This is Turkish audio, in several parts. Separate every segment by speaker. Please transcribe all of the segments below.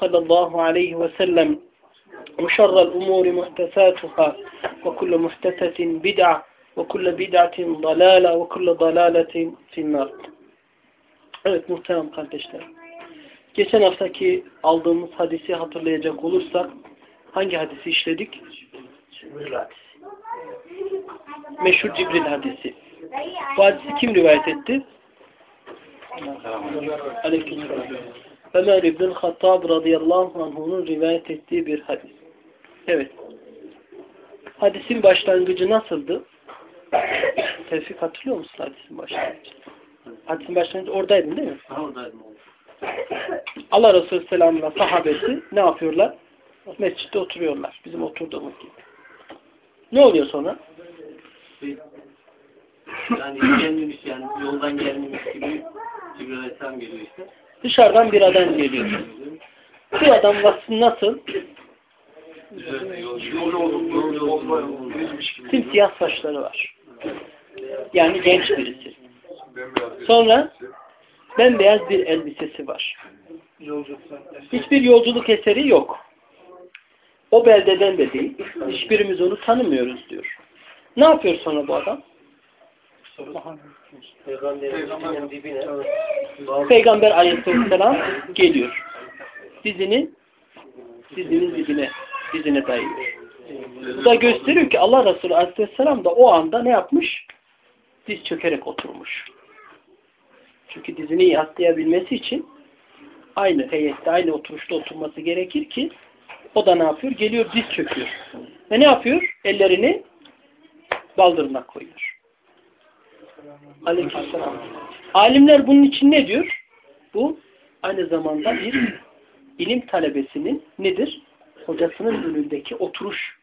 Speaker 1: صلى الله عليه وسلم وشر الأمور محدثاتها وكل محدثة بدعة وكل بدعة ضلالة وكل ضلالة في النار Evet muhterem kardeşler. Geçen haftaki aldığımız hadisi hatırlayacak olursak hangi hadisi işledik?
Speaker 2: Cibril hadisi.
Speaker 1: Meşhur Cibril hadisi. Bu hadisi kim rivayet etti? Aleykümselam. Ömer İbn Hattab radıyallahu anh'unun rivayet ettiği bir hadis. Evet. Hadisin başlangıcı nasıldı? Tevfik hatırlıyor musun hadisin başlangıcı? Hadisin başlangıcı oradaydın değil mi?
Speaker 2: Oradaydım.
Speaker 1: Allah Resulü Selam'la sahabesi ne yapıyorlar? Mescitte oturuyorlar. Bizim oturduğumuz gibi. Ne oluyor sonra?
Speaker 2: Yani gelmemiş yani yoldan gelmemiş gibi Cibril Aleyhisselam geliyor işte.
Speaker 1: Dışarıdan bir adam geliyor. Bu adam vasfı nasıl? Simsiyah saçları var. Yani genç birisi. Sonra bembeyaz bir elbisesi var. Hiçbir yolculuk eseri yok. O beldeden de değil. Hiçbirimiz onu tanımıyoruz diyor. Ne yapıyor sonra bu adam?
Speaker 2: Peygamberin dibine
Speaker 1: Peygamber aleyhisselam geliyor. Dizini dizinin dibine dizine dayıyor. Bu da gösteriyor ki Allah Resulü aleyhisselam da o anda ne yapmış? Diz çökerek oturmuş. Çünkü dizini yaslayabilmesi için aynı heyette, aynı oturuşta oturması gerekir ki o da ne yapıyor? Geliyor diz çöküyor. Ve ne yapıyor? Ellerini baldırına koyuyor. Aleykümselam. Alimler bunun için ne diyor? Bu aynı zamanda bir ilim talebesinin nedir? Hocasının önündeki oturuş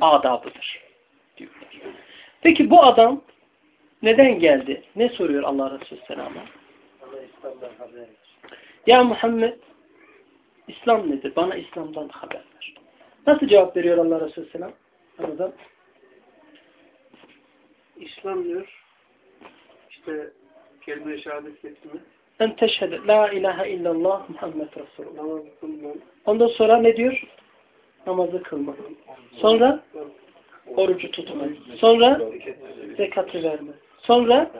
Speaker 1: adabıdır. Diyorlar. Peki bu adam neden geldi? Ne soruyor Allah Resulü Selam'a? Ya Muhammed İslam nedir? Bana İslam'dan haber ver. Nasıl cevap veriyor Allah Resulü Selam? Anladım.
Speaker 3: İslam diyor. İşte kelime-i şehadet getirme.
Speaker 1: En teşhede la ilahe illallah Muhammed Resulullah. Ondan sonra ne diyor? Namazı kılma. Sonra orucu tutma. Sonra zekatı verme. Sonra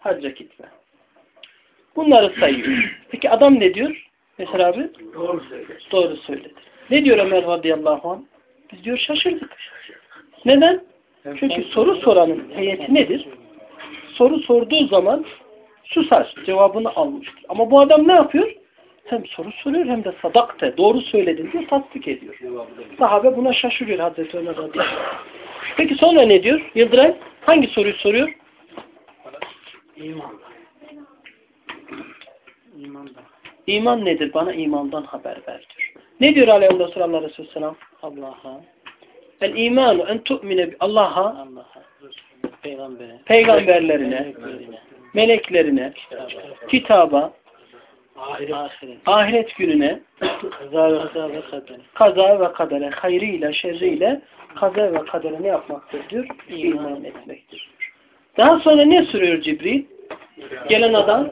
Speaker 1: hacca gitme. Bunları sayıyor. Peki adam ne diyor? Mesela abi?
Speaker 2: doğru söylüyor.
Speaker 1: Doğru söyledi. Ne diyor Ömer radıyallahu anh? Biz diyor şaşırdık. Neden? Çünkü soru soranın heyeti nedir? Soru sorduğu zaman susar. Cevabını almıştır. Ama bu adam ne yapıyor? Hem soru soruyor hem de sadakte. Doğru söyledin diyor. Tasdik ediyor. Sahabe buna şaşırıyor Hazreti Ömer. Peki sonra ne diyor? Yıldıray hangi soruyu soruyor?
Speaker 2: İman.
Speaker 3: İmanda.
Speaker 1: İman nedir? Bana imandan haber ver diyor. Ne diyor Aleyhisselam Resulü Allah Selam? Allah'a. El imanu en tu'mine Allah'a,
Speaker 2: Allah'a, Peygamber'e,
Speaker 1: peygamberlerine,
Speaker 2: meleklerine,
Speaker 1: meleklerine, kitaba,
Speaker 2: ahiret,
Speaker 1: ahiret gününe,
Speaker 2: kaza ve kaza ve kader,
Speaker 1: kaza ve kadere, hayrıyla, şerriyle kaza ve kadere ne yapmaktır diyor? İman etmektir. Daha sonra ne soruyor Cibril? Gelen adam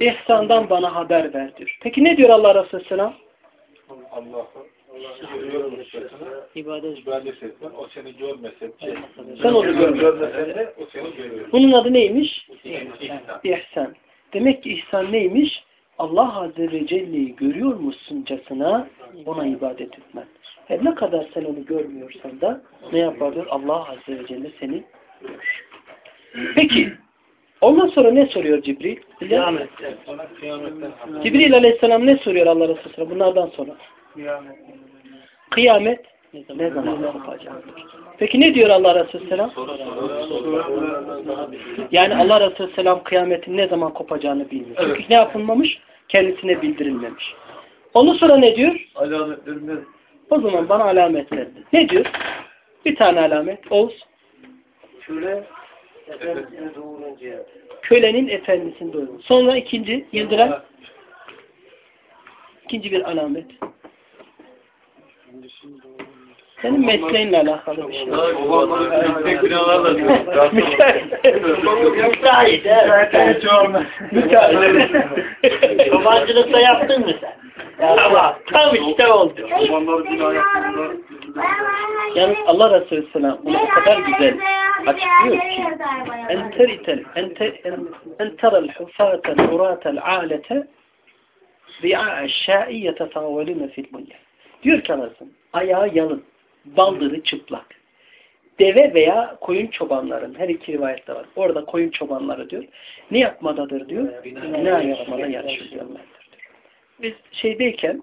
Speaker 1: ihsandan bana haber ver diyor. Peki ne diyor Allah Resulü Selam?
Speaker 2: İbadet,
Speaker 4: ibadet etmen, o seni görmese
Speaker 1: Sen onu
Speaker 4: görmesen de o seni görüyor.
Speaker 1: Bunun adı neymiş?
Speaker 4: İhsan.
Speaker 1: İhsan. Demek ki ihsan neymiş? Allah Azze ve Celle'yi görüyormuşsuncasına ona ibadet etmen. Her ne kadar sen onu görmüyorsan da ne yapardır? Allah Azze ve Celle seni görür. Peki ondan sonra ne soruyor Cibril?
Speaker 4: Kıyametten.
Speaker 1: Cibril Aleyhisselam ne soruyor Allah Resulü bunlardan sonra?
Speaker 3: Kıyamet.
Speaker 1: Kıyamet ne zaman kopacak? Peki ne diyor Allah Resulü Selam? Yani Allah Resulü Selam kıyametin ne zaman kopacağını bilmiyor. Çünkü ne yapılmamış? Kendisine bildirilmemiş. Ondan sonra ne diyor?
Speaker 2: Alametlerinden
Speaker 1: O zaman bana alamet verdi. Ne diyor? Bir tane alamet. Oğuz.
Speaker 3: Şöyle efendisini doğurunca.
Speaker 1: Kölenin efendisini doyurur. Sonra ikinci. Yıldıran. İkinci bir alamet. Senin mesleğinle alakalı bir şey.
Speaker 2: Tek binalarla
Speaker 3: Müteahhit.
Speaker 1: Müteahhit.
Speaker 3: Yabancılıkta yaptın mı sen? Tamam. Tam işte oldu.
Speaker 1: Yalnız Allah Resulü Selam bunu o kadar güzel açıklıyor ki en teritel en ter en teral hufatel uratel alete ri'a şai yetetavavelune fil bunye. Diyor ki anasın ayağı yalın, baldırı çıplak. Deve veya koyun çobanların her iki rivayette var. Orada koyun çobanları diyor. Ne yapmadadır diyor? Bina yapmada yarışır diyorlardır diyor. Biz şeydeyken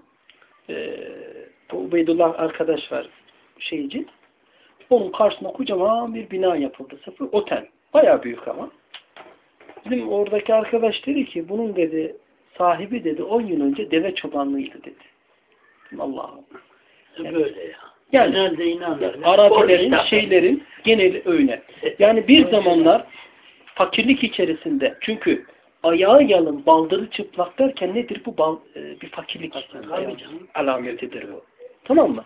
Speaker 1: e, bu Ubeydullah arkadaş var şeyci. Onun karşısına kocaman bir bina yapıldı. Sıfır otel. Bayağı büyük ama. Bizim oradaki arkadaş dedi ki bunun dedi sahibi dedi 10 yıl önce deve çobanlığıydı dedi. Allah'ım.
Speaker 3: Böyle ya.
Speaker 1: Yani
Speaker 3: Genelde inanırlar.
Speaker 1: Arabilerin, şeylerin geneli öyle. Yani bir zamanlar fakirlik içerisinde çünkü ayağı yalın, baldırı çıplak derken nedir bu? Bal, e, bir fakirlik alametidir bu. Tamam mı?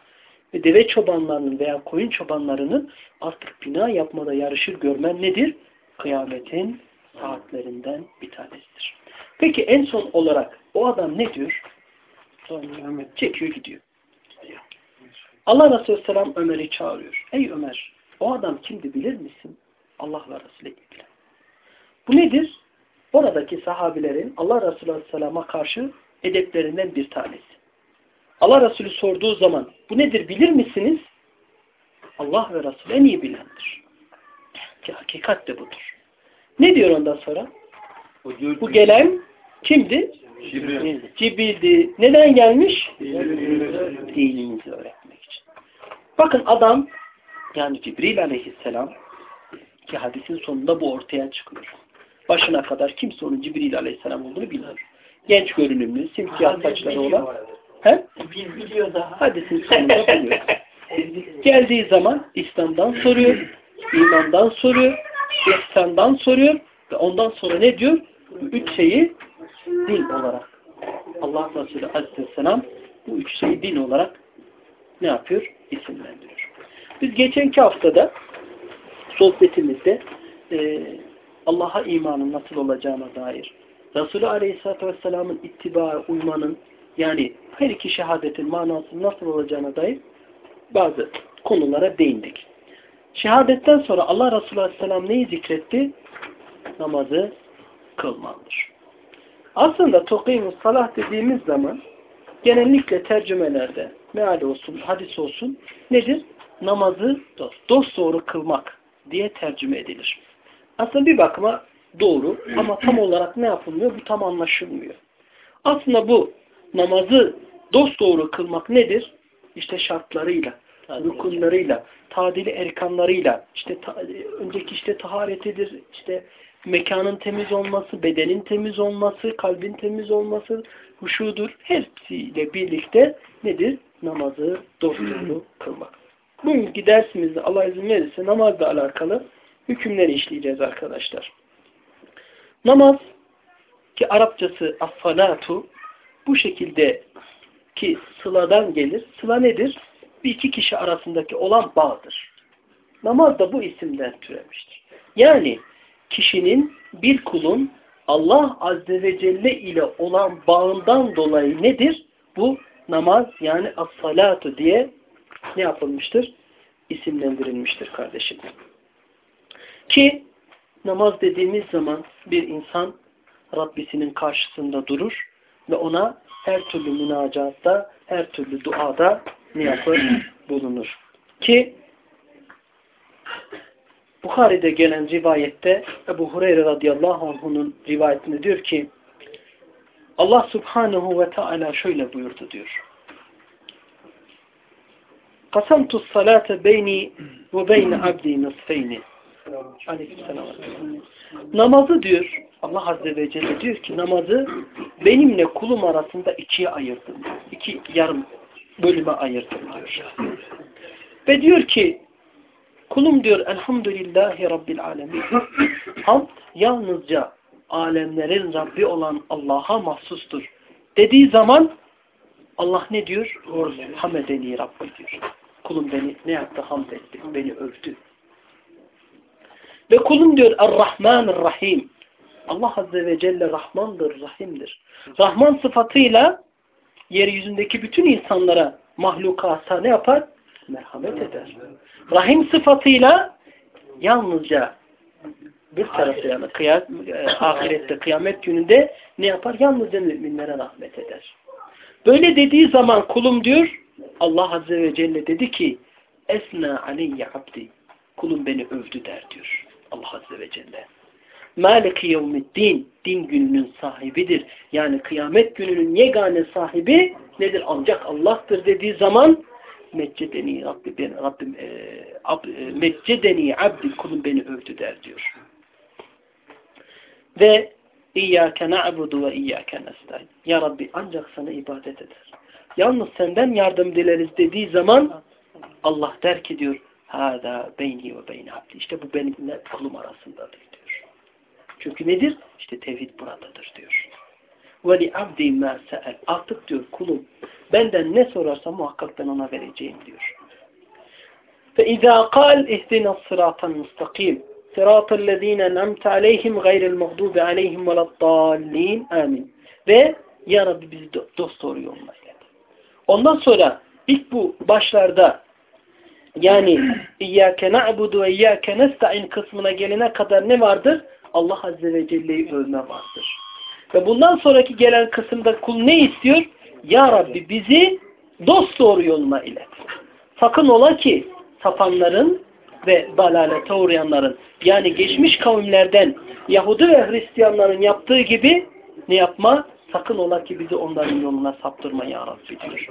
Speaker 1: Ve deve çobanlarının veya koyun çobanlarının artık bina yapmada yarışır görmen nedir? Kıyametin saatlerinden bir tanesidir. Peki en son olarak o adam ne diyor? Çekiyor gidiyor. Allah Resulü Selam Ömer'i çağırıyor. Ey Ömer, o adam kimdi bilir misin? Allah ve Resulü ilgilen. Bu nedir? Oradaki sahabilerin Allah Resulü Aleyhisselam'a karşı edeplerinden bir tanesi. Allah Resulü sorduğu zaman bu nedir bilir misiniz? Allah ve Resulü en iyi bilendir. Ki hakikat de budur. Ne diyor ondan sonra? Bu gelen kimdi? Cibril'di. Neden gelmiş? Dinimizi öğretmek için. Bakın adam yani Cibril aleyhisselam ki hadisin sonunda bu ortaya çıkıyor. Başına kadar kimse onun Cibril aleyhisselam olduğunu bilmiyor. Genç görünümlü, simsiyah saçları olan. He?
Speaker 3: Bir biliyor daha.
Speaker 1: Hadisin sonunda buluyor. Geldiği zaman İslam'dan soruyor, imandan soruyor, ihsandan soruyor ve ondan sonra ne diyor? Üç şeyi din olarak. Allah Resulü Aleyhisselam bu üç şeyi din olarak ne yapıyor? İsimlendiriyor. Biz geçenki haftada sohbetimizde e, Allah'a imanın nasıl olacağına dair Resulü Aleyhisselatü Vesselam'ın ittiba uymanın yani her iki şehadetin manasının nasıl olacağına dair bazı konulara değindik. Şehadetten sonra Allah Resulü Aleyhisselam neyi zikretti? Namazı kılmandır. Aslında tukimus salah dediğimiz zaman genellikle tercümelerde meal olsun, hadis olsun nedir? Namazı dost, doğru kılmak diye tercüme edilir. Aslında bir bakıma doğru ama tam olarak ne yapılmıyor? Bu tam anlaşılmıyor. Aslında bu namazı dost doğru kılmak nedir? İşte şartlarıyla, rukunlarıyla, tadili erkanlarıyla, işte ta, önceki işte taharetidir, işte mekanın temiz olması, bedenin temiz olması, kalbin temiz olması, huşudur. Hepsiyle birlikte nedir? Namazı dosdoğru kılmak. Bugünkü dersimizde Allah izin verirse namazla alakalı hükümleri işleyeceğiz arkadaşlar. Namaz ki Arapçası as-salatu bu şekilde ki sıladan gelir. Sıla nedir? Bir iki kişi arasındaki olan bağdır. Namaz da bu isimden türemiştir. Yani kişinin bir kulun Allah Azze ve Celle ile olan bağından dolayı nedir? Bu namaz yani as-salatu diye ne yapılmıştır? İsimlendirilmiştir kardeşim. Ki namaz dediğimiz zaman bir insan Rabbisinin karşısında durur ve ona her türlü münacatta, her türlü duada ne yapar? Bulunur. Ki Bukhari'de gelen rivayette Ebu Hureyre radıyallahu anh'unun rivayetinde diyor ki Allah subhanehu ve teala şöyle buyurdu diyor. Kasamtu salate beyni ve beyne abdi. Aleykümselam. Namazı diyor Allah Azze ve Celle diyor ki namazı benimle kulum arasında ikiye ayırdım. İki yarım bölüme ayırdım diyor. Ve diyor ki kulum diyor elhamdülillahi rabbil alemin. Hamd yalnızca alemlerin Rabbi olan Allah'a mahsustur. Dediği zaman Allah ne diyor? Hamedeni Rabbi diyor. Kulum beni ne yaptı? Hamd etti. Beni övdü. Ve kulum diyor Er-Rahman-Rahim. Allah Azze ve Celle Rahmandır, Rahim'dir. Rahman sıfatıyla yeryüzündeki bütün insanlara, mahlukata ne yapar? Merhamet eder. Rahim sıfatıyla yalnızca bir tarafta yani kıyas, e, ahirette, kıyamet gününde ne yapar? Yalnızca müminlere rahmet eder. Böyle dediği zaman kulum diyor, Allah Azze ve Celle dedi ki, Esna aleyye abdi. Kulum beni övdü der diyor. Allah Azze ve Celle. Maliki yevmiddin. Din gününün sahibidir. Yani kıyamet gününün yegane sahibi nedir? Ancak Allah'tır dediği zaman meccedeni Rabbi ben Rabbim e, ab, e, meccedeni abdi kulum beni övdü der diyor. Ve İyyâke na'budu ve iyyâke nestaîn. Ya Rabbi ancak sana ibadet eder. Yalnız senden yardım dileriz dediği zaman Allah der ki diyor Hâdâ beyni ve beyni abdi. İşte bu benimle kulum arasındadır diyor. Çünkü nedir? İşte tevhid buradadır diyor. Ve li abdi se'el. Artık diyor kulum benden ne sorarsa muhakkak ben ona vereceğim diyor. Fe izâ kal ihdina sırâtan mustakim. Sıratı lezîne nemte aleyhim gayril mağdubi aleyhim veladdallin. Amin. Ve Ya Rabbi bizi dost doğru yoluna ilet. Ondan sonra ilk bu başlarda yani İyyâke na'budu ve İyyâke nesta'in kısmına gelene kadar ne vardır? Allah Azze ve Celle'yi övme vardır. Ve bundan sonraki gelen kısımda kul ne istiyor? Ya Rabbi bizi dost doğru yoluna ilet. Sakın ola ki sapanların ve dalalete uğrayanların yani geçmiş kavimlerden Yahudi ve Hristiyanların yaptığı gibi ne yapma? Sakın ola ki bizi onların yoluna saptırma ya Rabbi diyor.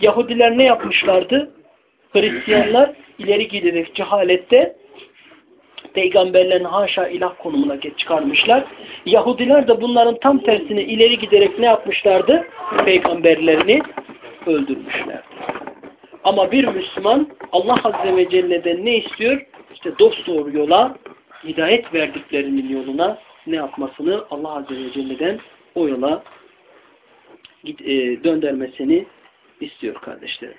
Speaker 1: Yahudiler ne yapmışlardı? Hristiyanlar ileri giderek cehalette peygamberlerin haşa ilah konumuna çıkarmışlar. Yahudiler de bunların tam tersine ileri giderek ne yapmışlardı? Peygamberlerini öldürmüşlerdi. Ama bir Müslüman Allah Azze ve Celle'den ne istiyor? İşte dost doğru yola, hidayet verdiklerinin yoluna ne yapmasını Allah Azze ve Celle'den o yola e, döndürmesini istiyor kardeşlerim.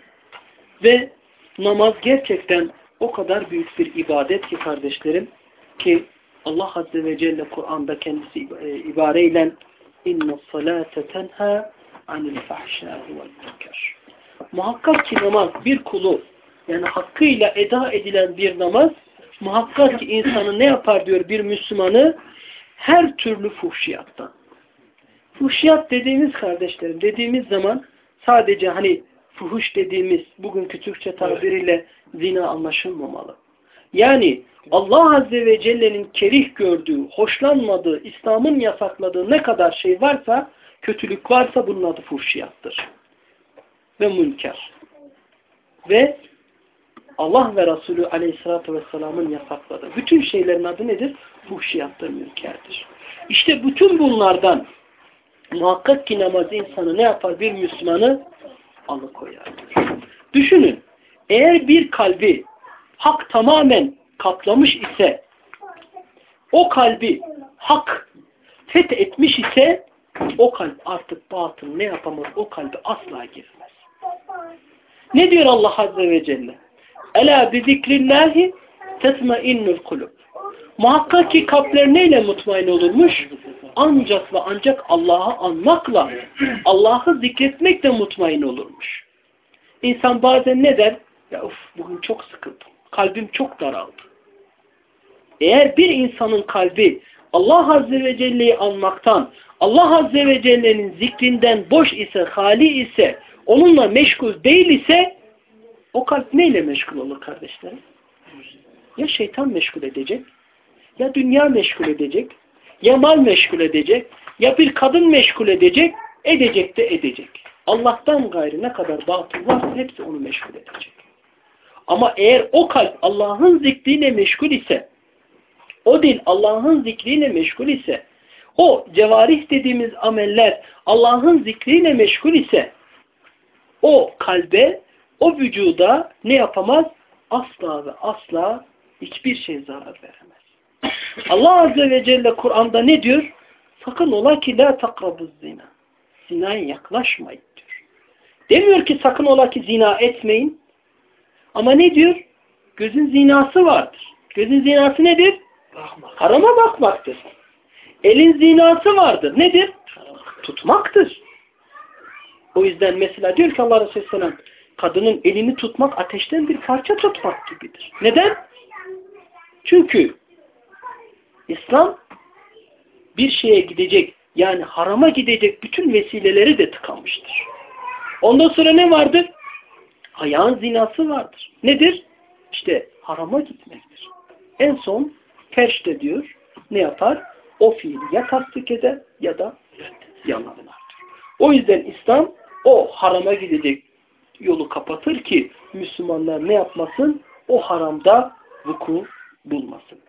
Speaker 1: Ve namaz gerçekten o kadar büyük bir ibadet ki kardeşlerim ki Allah Azze ve Celle Kur'an'da kendisi ibareyle inna salate tenha anil fahşâhi vel münker. Muhakkak ki namaz bir kulu yani hakkıyla eda edilen bir namaz muhakkak ki insanı ne yapar diyor bir Müslümanı her türlü fuhşiyattan. Fuhşiyat dediğimiz kardeşlerim dediğimiz zaman sadece hani fuhuş dediğimiz bugünkü Türkçe tabiriyle zina anlaşılmamalı. Yani Allah Azze ve Celle'nin kerih gördüğü, hoşlanmadığı, İslam'ın yasakladığı ne kadar şey varsa, kötülük varsa bunun adı fuhşiyattır. Ve münker. Ve Allah ve Resulü Aleyhisselatü Vesselam'ın yasakladığı. Bütün şeylerin adı nedir? Fuhşiyattır, münkerdir. İşte bütün bunlardan muhakkak ki namaz insanı ne yapar? Bir Müslümanı alıkoyar. Düşünün. Eğer bir kalbi hak tamamen kaplamış ise o kalbi hak fet etmiş ise o kalp artık batıl ne yapamaz? O kalbi asla girmez. Ne diyor Allah Azze ve Celle? Ela bi zikrillahi tesmainnul kulub. Muhakkak ki kalpler neyle mutmain olurmuş? Ancak ve ancak Allah'ı anmakla, Allah'ı zikretmekle mutmain olurmuş. İnsan bazen ne der? Ya uf bugün çok sıkıldım. Kalbim çok daraldı. Eğer bir insanın kalbi Allah Azze ve Celle'yi anmaktan, Allah Azze ve Celle'nin zikrinden boş ise, hali ise, onunla meşgul değil ise o kalp neyle meşgul olur kardeşlerim? Ya şeytan meşgul edecek, ya dünya meşgul edecek, ya mal meşgul edecek, ya bir kadın meşgul edecek, edecek de edecek. Allah'tan gayrı ne kadar batıl varsa hepsi onu meşgul edecek. Ama eğer o kalp Allah'ın zikriyle meşgul ise, o dil Allah'ın zikriyle meşgul ise, o cevarih dediğimiz ameller Allah'ın zikriyle meşgul ise, o kalbe, o vücuda ne yapamaz? Asla ve asla hiçbir şey zarar veremez. Allah Azze ve Celle Kur'an'da ne diyor? Sakın ola ki la takrabuz zina. Zinaya yaklaşmayın diyor. Demiyor ki sakın ola ki zina etmeyin. Ama ne diyor? Gözün zinası vardır. Gözün zinası nedir?
Speaker 3: Bakma.
Speaker 1: Harama bakmaktır. Elin zinası vardır. Nedir? Tutmaktır. O yüzden mesela diyor ki Allah Resulü Selam kadının elini tutmak ateşten bir parça tutmak gibidir. Neden? Çünkü İslam bir şeye gidecek yani harama gidecek bütün vesileleri de tıkamıştır. Ondan sonra ne vardır? Ayağın zinası vardır. Nedir? İşte harama gitmektir. En son ferşte diyor ne yapar? O fiili ya tasdik eder ya da yalanlardır. O yüzden İslam o harama gidecek yolu kapatır ki Müslümanlar ne yapmasın? O haramda vuku bulmasın.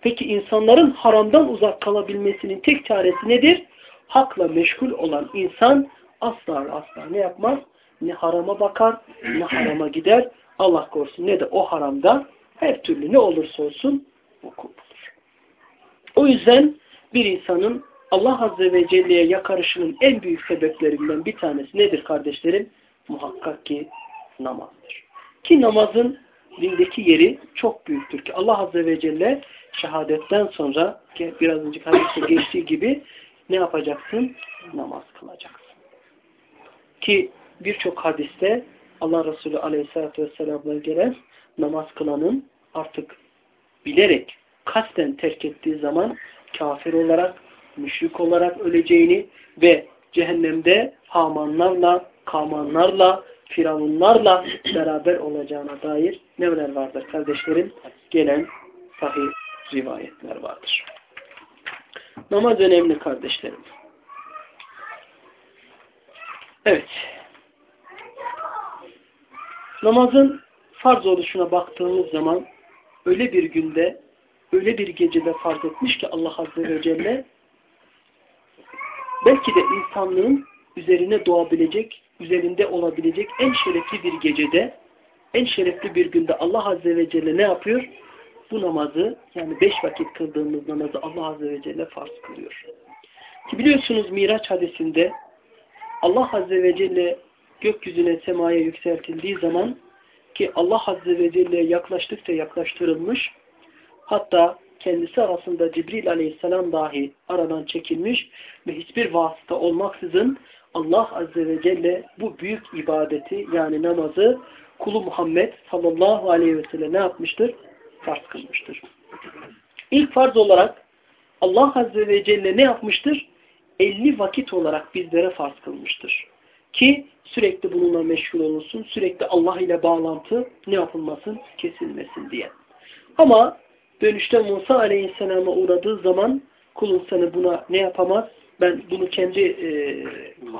Speaker 1: Peki insanların haramdan uzak kalabilmesinin tek çaresi nedir? Hakla meşgul olan insan asla asla ne yapmaz? Ne harama bakar, ne harama gider. Allah korusun ne de o haramda her türlü ne olursa olsun vuku bulur. O yüzden bir insanın Allah Azze ve Celle'ye yakarışının en büyük sebeplerinden bir tanesi nedir kardeşlerim? Muhakkak ki namazdır. Ki namazın dindeki yeri çok büyüktür ki Allah Azze ve Celle şehadetten sonra ki biraz önce hadiste geçtiği gibi ne yapacaksın? Namaz kılacaksın. Ki birçok hadiste Allah Resulü Aleyhisselatü Vesselam'la gelen namaz kılanın artık bilerek kasten terk ettiği zaman kafir olarak, müşrik olarak öleceğini ve cehennemde Hamanlarla, Kamanlarla, Firavunlarla beraber olacağına dair neler vardır kardeşlerim? Gelen sahih rivayetler vardır. Namaz önemli kardeşlerim. Evet. Namazın farz oluşuna baktığımız zaman öyle bir günde, öyle bir gecede farz etmiş ki Allah Azze ve Celle belki de insanlığın üzerine doğabilecek, üzerinde olabilecek en şerefli bir gecede, en şerefli bir günde Allah Azze ve Celle ne yapıyor? Bu namazı, yani beş vakit kıldığımız namazı Allah Azze ve Celle farz kılıyor. Ki biliyorsunuz Miraç hadisinde Allah Azze ve Celle gökyüzüne semaya yükseltildiği zaman ki Allah Azze ve Celle'ye yaklaştıkça yaklaştırılmış hatta kendisi arasında Cibril Aleyhisselam dahi aradan çekilmiş ve hiçbir vasıta olmaksızın Allah Azze ve Celle bu büyük ibadeti yani namazı kulu Muhammed sallallahu aleyhi ve sellem ne yapmıştır? Farz kılmıştır. İlk farz olarak Allah Azze ve Celle ne yapmıştır? 50 vakit olarak bizlere farz kılmıştır. Ki sürekli bununla meşgul olunsun, sürekli Allah ile bağlantı ne yapılmasın? Kesilmesin diye. Ama dönüşte Musa Aleyhisselam'a uğradığı zaman kulun seni buna ne yapamaz? Ben bunu kendi e,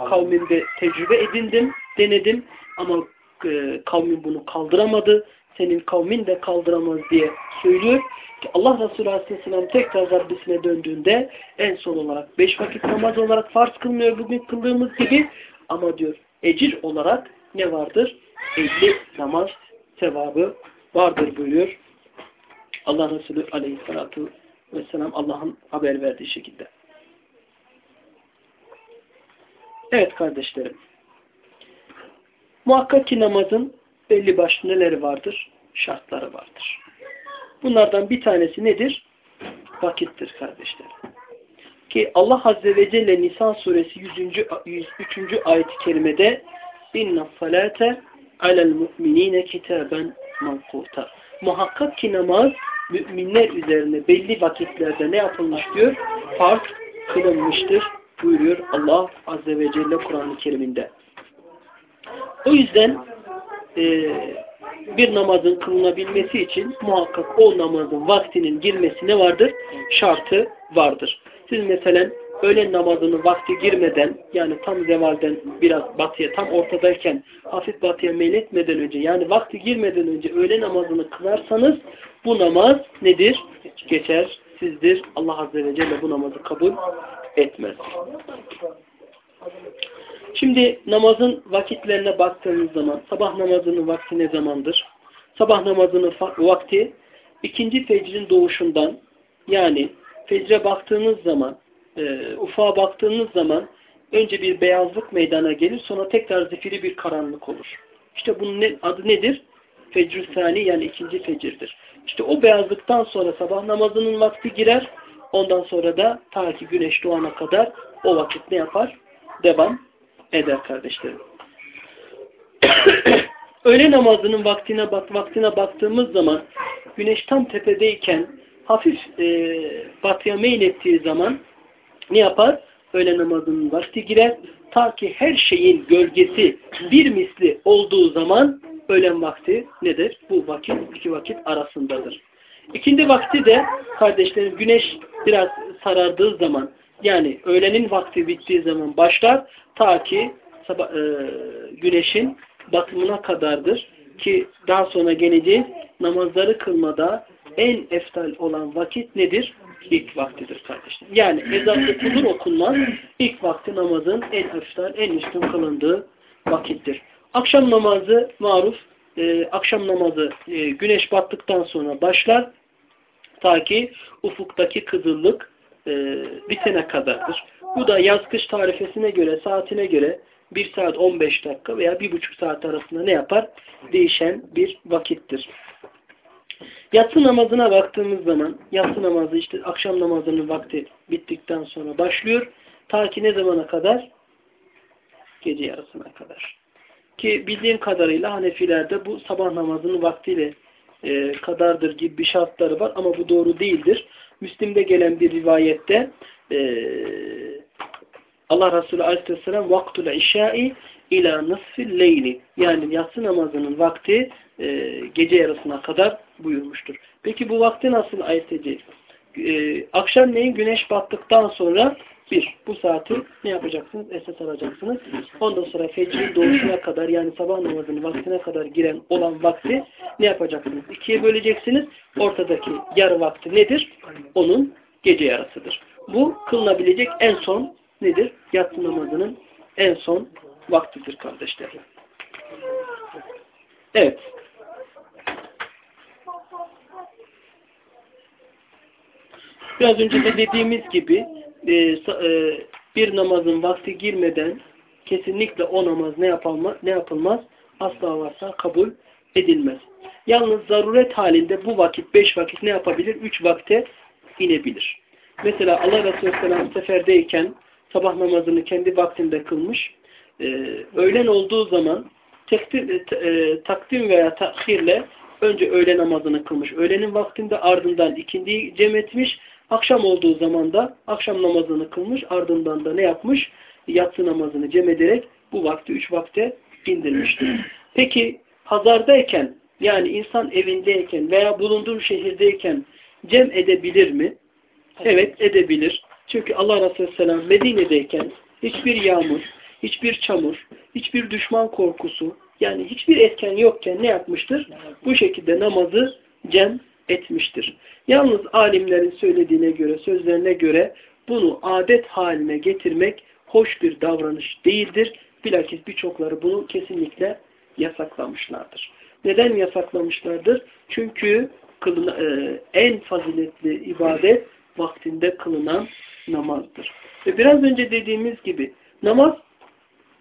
Speaker 1: kavmimde tecrübe edindim, denedim ama e, kavmin bunu kaldıramadı. Senin kavmin de kaldıramaz diye söylüyor ki Allah Resulü Aleyhisselam tekrar Rabbisine döndüğünde en son olarak beş vakit namaz olarak farz kılmıyor bugün kıldığımız gibi ama diyor ecir olarak ne vardır? 50 namaz sevabı vardır buyuruyor. Allah Resulü Aleyhisselatü Vesselam Allah'ın haber verdiği şekilde. Evet kardeşlerim. Muhakkak ki namazın belli başlı neleri vardır? Şartları vardır. Bunlardan bir tanesi nedir? Vakittir kardeşlerim. Ki Allah Azze ve Celle Nisan suresi 100. 103. ayet-i kerimede inna salate alel mu'minine kitaben mankuta. Muhakkak ki namaz müminler üzerine belli vakitlerde ne yapılmış diyor? Fark kılınmıştır buyuruyor Allah Azze ve Celle Kur'an-ı Kerim'inde. O yüzden e, bir namazın kılınabilmesi için muhakkak o namazın vaktinin girmesine vardır? Şartı vardır. Siz mesela öğlen namazının vakti girmeden yani tam zevalden biraz batıya tam ortadayken hafif batıya meyletmeden önce yani vakti girmeden önce öğle namazını kılarsanız bu namaz nedir? Geçer sizdir. Allah Azze ve Celle bu namazı kabul etmez. Şimdi namazın vakitlerine baktığınız zaman sabah namazının vakti ne zamandır? Sabah namazının vakti ikinci fecrin doğuşundan yani fecre baktığınız zaman e, ufağa baktığınız zaman önce bir beyazlık meydana gelir sonra tekrar zifiri bir karanlık olur. İşte bunun ne, adı nedir? Fecr-ü Sani yani ikinci fecirdir. İşte o beyazlıktan sonra sabah namazının vakti girer. Ondan sonra da ta ki güneş doğana kadar o vakit ne yapar? Devam eder kardeşlerim. Öğle namazının vaktine vaktine baktığımız zaman güneş tam tepedeyken hafif e, batıya meylettiği zaman ne yapar? Öğle namazının vakti girer. Ta ki her şeyin gölgesi bir misli olduğu zaman öğlen vakti nedir? Bu vakit iki vakit arasındadır. İkindi vakti de kardeşlerim güneş biraz sarardığı zaman yani öğlenin vakti bittiği zaman başlar ta ki sabah, e, güneşin batımına kadardır ki daha sonra geleceğiz namazları kılmada en eftal olan vakit nedir? İlk vaktidir kardeşler. Yani ezan okunur okunmaz ilk vakti namazın en eftal, en üstün kılındığı vakittir. Akşam namazı maruf, e, akşam namazı e, güneş battıktan sonra başlar. Ta ki ufuktaki kızıllık e, bitene kadardır. Bu da yaz-kış tarifesine göre, saatine göre 1 saat 15 dakika veya 1,5 saat arasında ne yapar? Değişen bir vakittir. Yatsı namazına baktığımız zaman yatsı namazı işte akşam namazının vakti bittikten sonra başlıyor. Ta ki ne zamana kadar? Gece yarısına kadar. Ki bildiğim kadarıyla Hanefilerde bu sabah namazının vaktiyle e, kadardır gibi bir şartları var ama bu doğru değildir. Müslim'de gelen bir rivayette e, Allah Resulü Aleyhisselam vaktul işai ila nasfil leyli yani yatsı namazının vakti e, gece yarısına kadar buyurmuştur. Peki bu vakti nasıl ayet edeceğiz? E, akşamleyin güneş battıktan sonra bir, bu saati ne yapacaksınız? Esas alacaksınız. Ondan sonra fecrin doğuşuna kadar yani sabah namazının vaktine kadar giren olan vakti ne yapacaksınız? İkiye böleceksiniz. Ortadaki yarı vakti nedir? Onun gece yarısıdır. Bu kılınabilecek en son nedir? Yatsı namazının en son vaktidir kardeşlerim. Evet. Biraz önce de dediğimiz gibi e, e, bir namazın vakti girmeden kesinlikle o namaz ne yapılmaz? Ne yapılmaz? Asla varsa kabul edilmez. Yalnız zaruret halinde bu vakit, beş vakit ne yapabilir? Üç vakte inebilir. Mesela Allah Resulü Selam seferdeyken sabah namazını kendi vaktinde kılmış. Ee, öğlen olduğu zaman tekdir, e, e, takdim veya tahirle önce öğle namazını kılmış. Öğlenin vaktinde ardından ikindiyi cem etmiş. Akşam olduğu zaman da akşam namazını kılmış. Ardından da ne yapmış? Yatsı namazını cem ederek bu vakti üç vakte indirmiştir. Peki pazardayken yani insan evindeyken veya bulunduğu şehirdeyken cem edebilir mi? Evet edebilir. Çünkü Allah Resulü Selam Medine'deyken hiçbir yağmur, hiçbir çamur, hiçbir düşman korkusu yani hiçbir etken yokken ne yapmıştır? Bu şekilde namazı cem etmiştir. Yalnız alimlerin söylediğine göre, sözlerine göre bunu adet haline getirmek hoş bir davranış değildir. Bilakis birçokları bunu kesinlikle yasaklamışlardır. Neden yasaklamışlardır? Çünkü kılına, e, en faziletli ibadet vaktinde kılınan namazdır. Ve biraz önce dediğimiz gibi namaz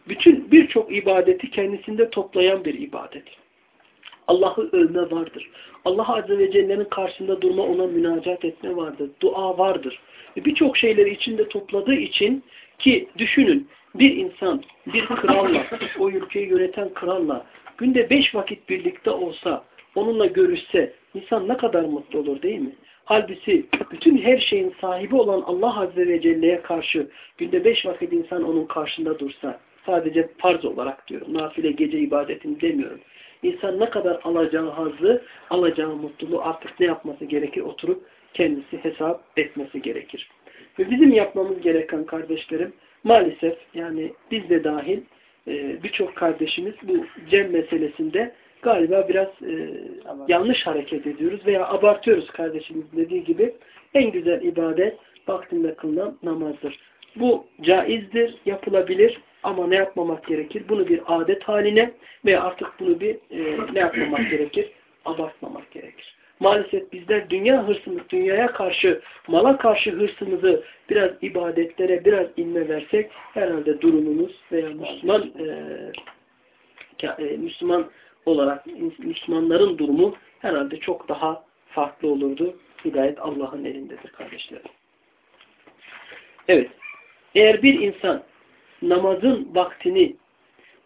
Speaker 1: bütün birçok ibadeti kendisinde toplayan bir ibadet. Allah'ı övme vardır. Allah Azze ve Celle'nin karşısında durma, ona münacat etme vardır. Dua vardır. Birçok şeyleri içinde topladığı için ki düşünün bir insan bir kralla, o ülkeyi yöneten kralla günde beş vakit birlikte olsa onunla görüşse insan ne kadar mutlu olur değil mi? Halbuki bütün her şeyin sahibi olan Allah Azze ve Celle'ye karşı günde beş vakit insan onun karşında dursa sadece farz olarak diyorum. Nafile gece ibadetini demiyorum. İnsan ne kadar alacağı hazı, alacağı mutluluğu artık ne yapması gerekir? Oturup kendisi hesap etmesi gerekir. Ve bizim yapmamız gereken kardeşlerim maalesef yani biz de dahil e, birçok kardeşimiz bu cem meselesinde galiba biraz e, yanlış hareket ediyoruz veya abartıyoruz kardeşimiz dediği gibi. En güzel ibadet vaktinde kılınan namazdır. Bu caizdir, yapılabilir ama ne yapmamak gerekir? Bunu bir adet haline veya artık bunu bir e, ne yapmamak gerekir? Abartmamak gerekir. Maalesef bizler dünya hırsımız, dünyaya karşı, mala karşı hırsımızı biraz ibadetlere, biraz inme versek herhalde durumumuz veya Müslüman e, e, Müslüman olarak Müslümanların durumu herhalde çok daha farklı olurdu. Hidayet Allah'ın elindedir kardeşlerim. Evet. Eğer bir insan namazın vaktini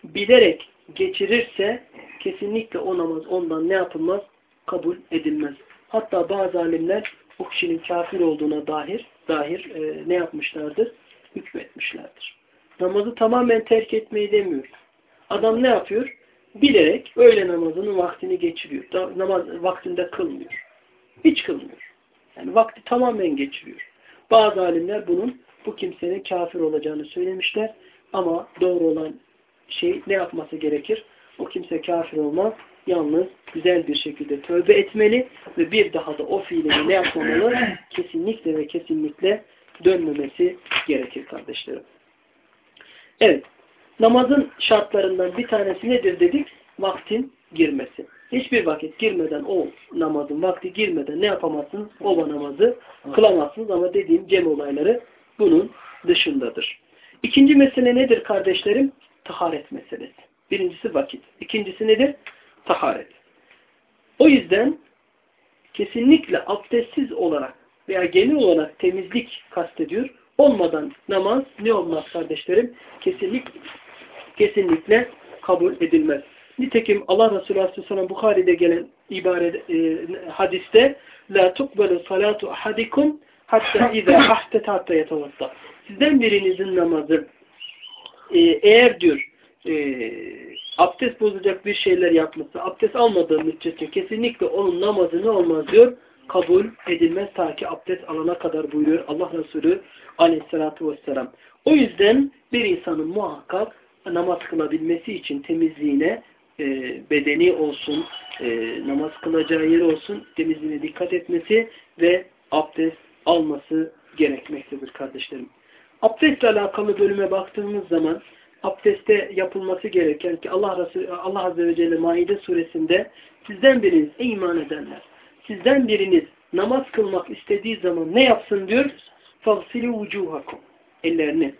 Speaker 1: bilerek geçirirse kesinlikle o namaz ondan ne yapılmaz? Kabul edilmez. Hatta bazı alimler o kişinin kafir olduğuna dair, dair e, ne yapmışlardır? Hükmetmişlerdir. Namazı tamamen terk etmeyi demiyor. Adam ne yapıyor? Bilerek öğle namazının vaktini geçiriyor. Da, namaz vaktinde kılmıyor. Hiç kılmıyor. Yani vakti tamamen geçiriyor. Bazı alimler bunun bu kimsenin kafir olacağını söylemişler. Ama doğru olan şey ne yapması gerekir? O kimse kafir olmaz. Yalnız güzel bir şekilde tövbe etmeli ve bir daha da o fiilini ne yapmamalı? Kesinlikle ve kesinlikle dönmemesi gerekir kardeşlerim. Evet. Namazın şartlarından bir tanesi nedir dedik? Vaktin girmesi. Hiçbir vakit girmeden o namazın vakti girmeden ne yapamazsınız? Oba namazı kılamazsınız ama dediğim cem olayları bunun dışındadır. İkinci mesele nedir kardeşlerim? Taharet meselesi. Birincisi vakit. İkincisi nedir? Taharet. O yüzden kesinlikle abdestsiz olarak veya genel olarak temizlik kastediyor. Olmadan namaz ne olmaz kardeşlerim? Kesinlik, kesinlikle kabul edilmez. Nitekim Allah Resulü Aleyhisselam Bukhari'de gelen ibaret, e, hadiste La tukbelu salatu ahadikum hatta izâ ahtet hatta yatavatta. Sizden birinizin namazı e, eğer diyor e, abdest bozacak bir şeyler yapması, abdest almadığı müddetçe kesinlikle onun namazı ne olmaz diyor? Kabul edilmez ta ki abdest alana kadar buyuruyor Allah Resulü aleyhissalatu vesselam. O yüzden bir insanın muhakkak namaz kılabilmesi için temizliğine e, bedeni olsun, e, namaz kılacağı yer olsun, temizliğine dikkat etmesi ve abdest alması gerekmektedir kardeşlerim. Abdestle alakalı bölüme baktığımız zaman abdeste yapılması gereken ki Allah Resulü Allah Azze ve Celle Maide suresinde sizden biriniz ey iman edenler sizden biriniz namaz kılmak istediği zaman ne yapsın diyor? Fasili vucuhakum ellerini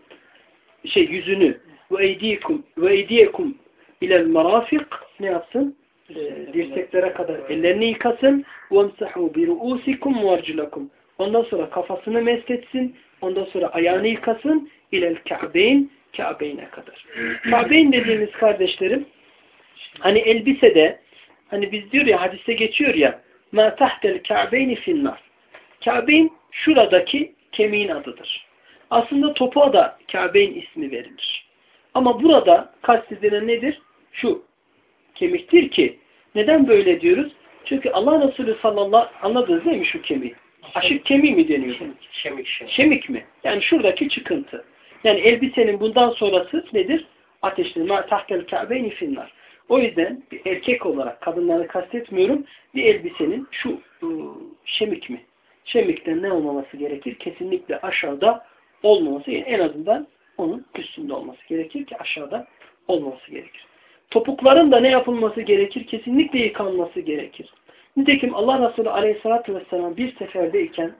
Speaker 1: şey yüzünü ve eydikum ve eydiyekum ilel marafik ne yapsın? Ee, dirseklere kadar ellerini yıkasın. Vemsahu bi ruusikum ve arculakum. Ondan sonra kafasını mesletsin. Ondan sonra ayağını yıkasın. İlel ka'beyn Kabe'ine kadar. Kabeyn dediğimiz kardeşlerim hani elbisede hani biz diyor ya hadiste geçiyor ya ma tahtel ka'beyni finnar. Kabeyn şuradaki kemiğin adıdır. Aslında topuğa da Kabeyn ismi verilir. Ama burada kastedilen nedir? Şu kemiktir ki neden böyle diyoruz? Çünkü Allah Resulü sallallahu anladınız değil mi şu kemiği? Aşık kemiği mi deniyor?
Speaker 3: Şemik, şemik, şemik.
Speaker 1: Şemik mi? Yani şuradaki çıkıntı. Yani elbisenin bundan sonrası nedir? Ateşli. Tahtel ka'beyni finnar. O yüzden bir erkek olarak kadınları kastetmiyorum. Bir elbisenin şu ıı, şemik mi? Şemikten ne olmaması gerekir? Kesinlikle aşağıda olmaması. Yani en azından onun üstünde olması gerekir ki aşağıda olması gerekir. Topukların da ne yapılması gerekir? Kesinlikle yıkanması gerekir. Nitekim Allah Resulü Aleyhisselatü vesselam bir seferdeyken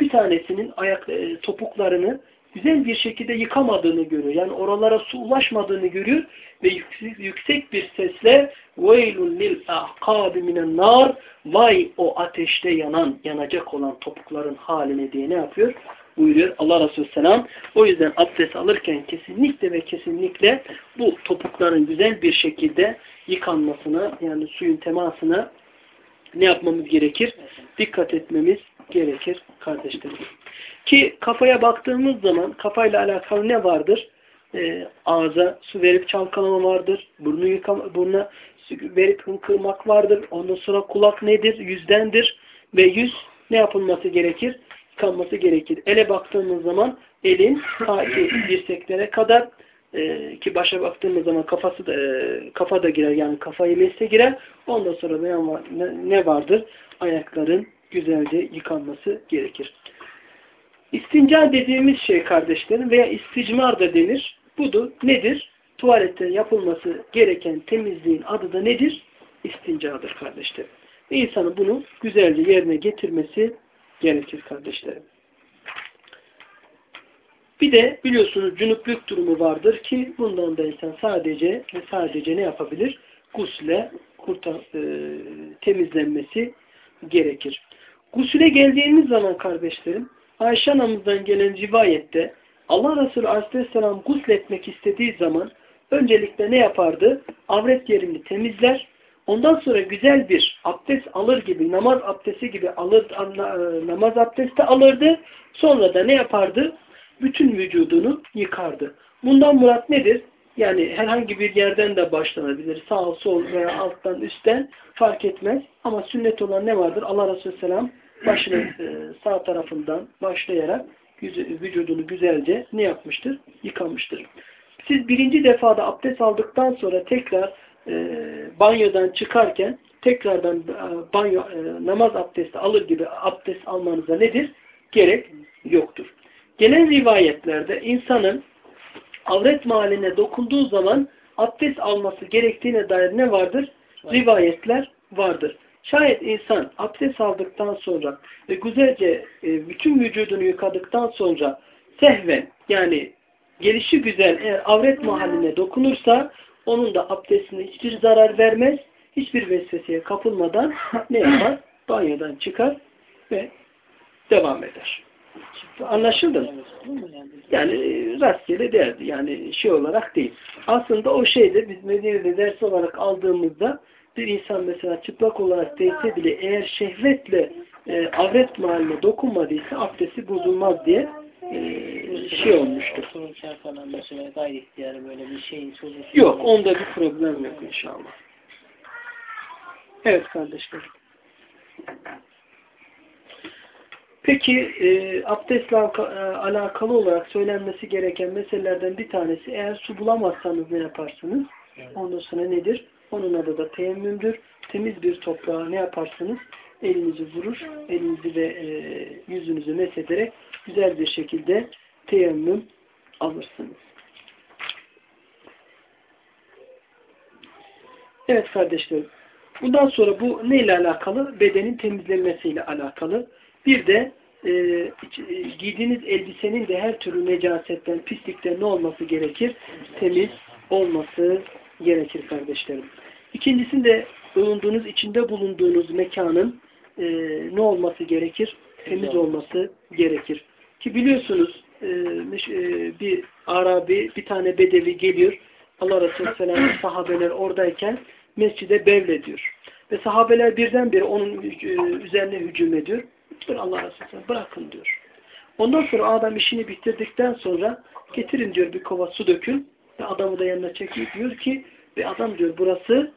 Speaker 1: bir tanesinin ayak e, topuklarını güzel bir şekilde yıkamadığını görüyor. Yani oralara su ulaşmadığını görüyor ve yüksek, yüksek bir sesle وَيْلٌ لِلْاَحْقَابِ مِنَ النَّارِ Vay o ateşte yanan, yanacak olan topukların haline diye ne yapıyor? Buyuruyor Allah Resulü Selam. O yüzden abdest alırken kesinlikle ve kesinlikle bu topukların güzel bir şekilde yıkanmasına yani suyun temasına ne yapmamız gerekir? Dikkat etmemiz gerekir kardeşlerim. Ki kafaya baktığımız zaman kafayla alakalı ne vardır? Ee, ağza su verip çalkalama vardır. Burnu yıkama, burnuna su verip hınkırmak vardır. Ondan sonra kulak nedir? Yüzdendir. Ve yüz ne yapılması gerekir? Yıkanması gerekir. Ele baktığımız zaman elin ta dirseklere kadar e, ki başa baktığımız zaman kafası da, e, kafa da girer yani kafayı mesle girer. Ondan sonra ne, ne, vardır? Ayakların güzelce yıkanması gerekir. İstinca dediğimiz şey kardeşlerim veya isticmar da denir. Budur. Nedir? Tuvalette yapılması gereken temizliğin adı da nedir? İstincadır kardeşlerim. Ve bunu güzelce yerine getirmesi gerekir kardeşlerim. Bir de biliyorsunuz cünüplük durumu vardır ki bundan da insan sadece ve sadece ne yapabilir? Gusle kurtar, e, temizlenmesi gerekir. Gusüle geldiğimiz zaman kardeşlerim Ayşe anamızdan gelen rivayette Allah Resulü Aleyhisselam gusletmek istediği zaman öncelikle ne yapardı? Avret yerini temizler. Ondan sonra güzel bir abdest alır gibi, namaz abdesti gibi alır, namaz abdesti alırdı. Sonra da ne yapardı? Bütün vücudunu yıkardı. Bundan murat nedir? Yani herhangi bir yerden de başlanabilir. Sağ, sol veya alttan, üstten fark etmez. Ama sünnet olan ne vardır? Allah Resulü Selam başını e, sağ tarafından başlayarak vücudunu güzelce ne yapmıştır? Yıkamıştır. Siz birinci defada abdest aldıktan sonra tekrar e, banyodan çıkarken tekrardan e, banyo e, namaz abdesti alır gibi abdest almanıza nedir? Gerek yoktur. Gelen rivayetlerde insanın avret mahalline dokunduğu zaman abdest alması gerektiğine dair ne vardır? Rivayetler vardır. Şayet insan abdest aldıktan sonra ve güzelce e, bütün vücudunu yıkadıktan sonra sehven yani gelişi güzel eğer avret mahalline dokunursa onun da abdestine hiçbir zarar vermez. Hiçbir vesveseye kapılmadan ne yapar? Banyodan çıkar ve devam eder. Anlaşıldı mı? Yani rastgele derdi. Yani şey olarak değil. Aslında o şeyde biz Medine'de ders olarak aldığımızda bir insan mesela çıplak olarak değse bile eğer şehvetle e, avret mahalline dokunmadıysa abdesti bozulmaz diye e, şey olmuştur.
Speaker 3: Sorunçlar falan mesela gayri ihtiyarı böyle bir şeyin sözü.
Speaker 1: Yok onda bir problem yok inşallah. Evet kardeşler. Peki e, abdestle e, alakalı olarak söylenmesi gereken meselelerden bir tanesi eğer su bulamazsanız ne yaparsınız? Evet. Ondan sonra nedir? Onun adı da teyemmümdür. Temiz bir toprağa ne yaparsınız? Elinizi vurur, elinizi ve e, yüzünüzü mesederek güzel bir şekilde teyemmüm alırsınız. Evet kardeşlerim. Bundan sonra bu neyle alakalı? Bedenin temizlenmesiyle alakalı. Bir de e, e, giydiğiniz elbisenin de her türlü necasetten, pislikten ne olması gerekir? Temiz olması gerekir kardeşlerim. İkincisinde bulunduğunuz, içinde bulunduğunuz mekanın e, ne olması gerekir? Temiz olması gerekir. Ki biliyorsunuz e, e, bir Arabi, bir tane Bedevi geliyor. Allah Resulü Selam sahabeler oradayken mescide bevlediyor. Ve sahabeler birdenbire onun e, üzerine hücum ediyor. Lütfen Allah Resulü bırakın diyor. Ondan sonra adam işini bitirdikten sonra getirin diyor bir kova su dökün. Ve adamı da yanına çekiyor. Diyor ki ve adam diyor burası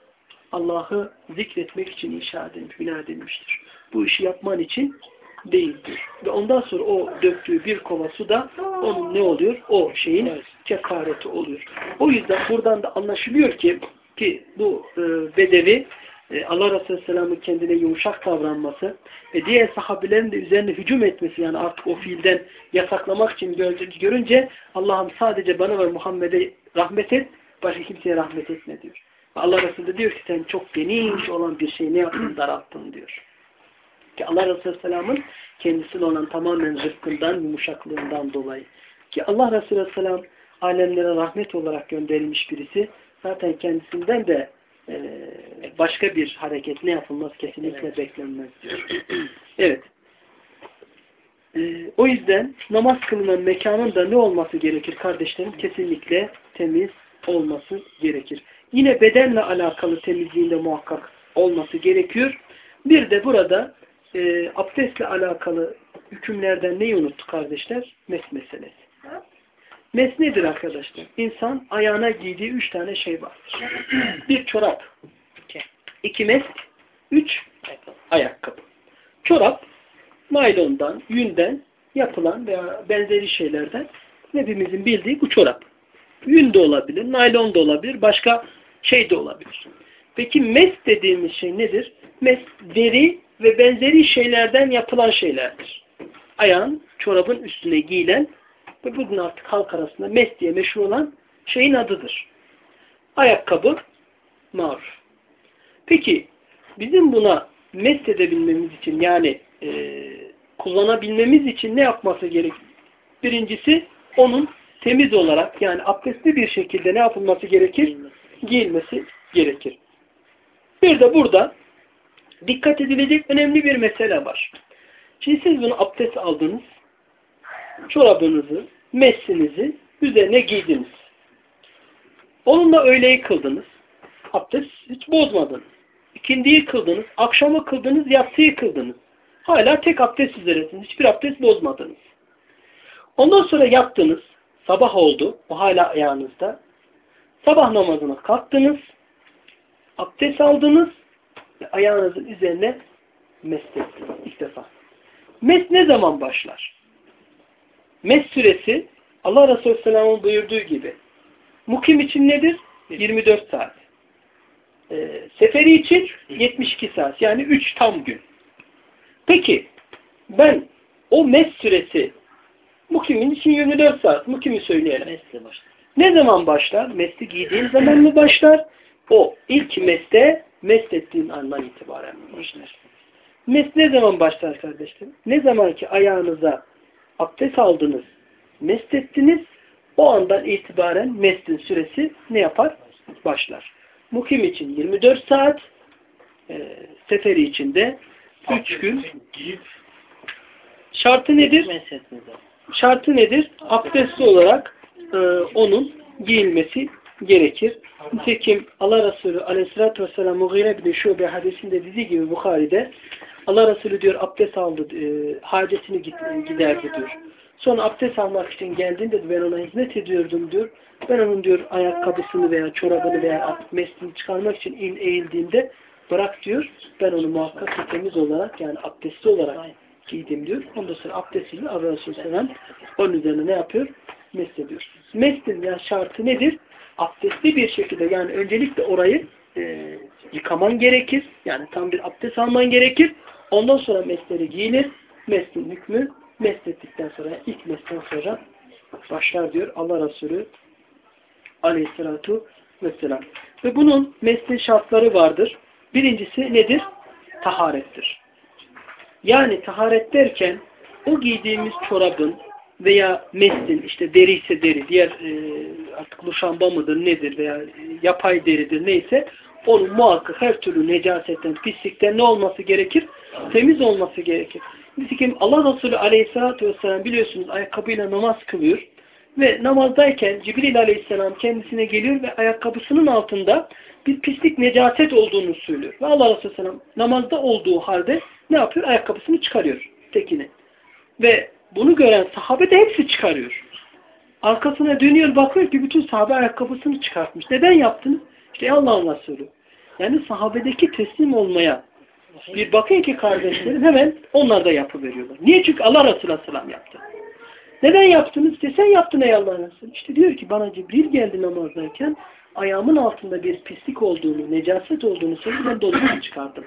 Speaker 1: Allah'ı zikretmek için inşa edilmiş, bina edilmiştir. Bu işi yapman için değildir. Ve ondan sonra o döktüğü bir kova su da onun ne oluyor? O şeyin evet. kefareti oluyor. O yüzden buradan da anlaşılıyor ki ki bu e, bedevi e, Allah Resulü Selam'ın kendine yumuşak davranması ve diğer sahabelerin de üzerine hücum etmesi yani artık o fiilden yasaklamak için görünce Allah'ım sadece bana ve Muhammed'e rahmet et başka kimseye rahmet etme diyor. Allah Resulü de diyor ki sen çok geniş olan bir şey ne yaptın daralttın diyor. Ki Allah Resulü Selam'ın kendisine olan tamamen rızkından, yumuşaklığından dolayı. Ki Allah Resulü Selam alemlere rahmet olarak gönderilmiş birisi. Zaten kendisinden de e, başka bir hareket ne yapılmaz kesinlikle evet. beklenmez evet. E, o yüzden namaz kılınan mekanın da ne olması gerekir kardeşlerim? Kesinlikle temiz olması gerekir. Yine bedenle alakalı temizliğinde muhakkak olması gerekiyor. Bir de burada e, abdestle alakalı hükümlerden neyi unuttuk kardeşler? Mes meselesi. Mes nedir arkadaşlar? İnsan ayağına giydiği üç tane şey var. Bir çorap, iki mes, üç ayakkabı. Çorap, naylondan, yünden yapılan veya benzeri şeylerden hepimizin bildiği bu çorap. Yün de olabilir, naylon da olabilir, başka şey de olabilir. Peki mes dediğimiz şey nedir? Mes deri ve benzeri şeylerden yapılan şeylerdir. Ayağın, çorabın üstüne giyilen ve bugün artık halk arasında mes diye meşhur olan şeyin adıdır. Ayakkabı maruf. Peki bizim buna mest edebilmemiz için yani e, kullanabilmemiz için ne yapması gerek? Birincisi onun temiz olarak yani abdestli bir şekilde ne yapılması gerekir? Giyilmesi gerekir. Bir de burada dikkat edilecek önemli bir mesele var. Şimdi siz bunu abdest aldınız, çorabınızı, messinizi üzerine giydiniz. Onunla öğleyi kıldınız. Abdest hiç bozmadınız. İkindiyi kıldınız, akşamı kıldınız, yatsıyı kıldınız. Hala tek abdest üzeresiniz. Hiçbir abdest bozmadınız. Ondan sonra yattınız. Sabah oldu. O hala ayağınızda. Sabah namazına kalktınız. Abdest aldınız. Ve ayağınızın üzerine mest ettiniz. İlk defa. Mes ne zaman başlar? Mes süresi Allah Resulü Sellem'in buyurduğu gibi mukim için nedir? 24 saat. E, seferi için 72 saat. Yani 3 tam gün. Peki ben o mes süresi mukimin için 24 saat. Mukimi söyleyelim.
Speaker 3: Mesle başlar.
Speaker 1: Ne zaman başlar? Mesli giydiğin zaman mı başlar? O ilk meste mest ettiğin andan itibaren başlar? Mes ne zaman başlar kardeşlerim? Ne zaman ki ayağınıza abdest aldınız, mest ettiniz, o andan itibaren mestin süresi ne yapar? Başlar. Mukim için 24 saat, e, seferi için de 3 gün. Şartı nedir? Şartı nedir? Abdestli olarak e, onun giyilmesi gerekir. Nitekim Allah Resulü aleyhissalatü vesselam Mughire bin Şube hadisinde dediği gibi Bukhari'de Allah Resulü diyor abdest aldı, e, hacetini giderdi diyor. Sonra abdest almak için geldiğinde ben ona hizmet ediyordum diyor. Ben onun diyor ayakkabısını veya çorabını veya meslini çıkarmak için in eğildiğinde bırak diyor. Ben onu muhakkak temiz olarak yani abdestli olarak giydim diyor. Ondan sonra abdestiyle Allah Resulü Selam onun üzerine ne yapıyor? Mest ediyor. Mestin ya şartı nedir? Abdestli bir şekilde yani öncelikle orayı e, yıkaman gerekir. Yani tam bir abdest alman gerekir. Ondan sonra mesleri giyilir. Mestin hükmü mest ettikten sonra ilk mesten sonra başlar diyor Allah Resulü aleyhissalatu vesselam. Ve bunun meslin şartları vardır. Birincisi nedir? Taharettir. Yani taharet derken o giydiğimiz çorabın veya meslin işte deri ise deri diğer e, artık muşamba mıdır nedir veya e, yapay deridir neyse onun muhakkak her türlü necasetten, pislikten ne olması gerekir? Temiz olması gerekir. Nitekim Allah Resulü aleyhissalatü vesselam biliyorsunuz ayakkabıyla namaz kılıyor. Ve namazdayken Cibril aleyhisselam kendisine geliyor ve ayakkabısının altında bir pislik necaset olduğunu söylüyor. Ve Allah Resulü Selam namazda olduğu halde ne yapıyor? Ayakkabısını çıkarıyor tekini. Ve bunu gören sahabe de hepsi çıkarıyor. Arkasına dönüyor bakıyor ki bütün sahabe ayakkabısını çıkartmış. Neden yaptınız? İşte Allah'ın Resulü. Yani sahabedeki teslim olmaya bir bakın ki kardeşlerim hemen onlar da yapıveriyorlar. Niye? Çünkü Allah Resulü Aleyhisselam yaptı. Neden yaptınız? İşte sen yaptın ey Allah'ın Resulü. İşte diyor ki bana Cibril geldi namazdayken ayağımın altında bir pislik olduğunu, necaset olduğunu söyledi ben de çıkardım.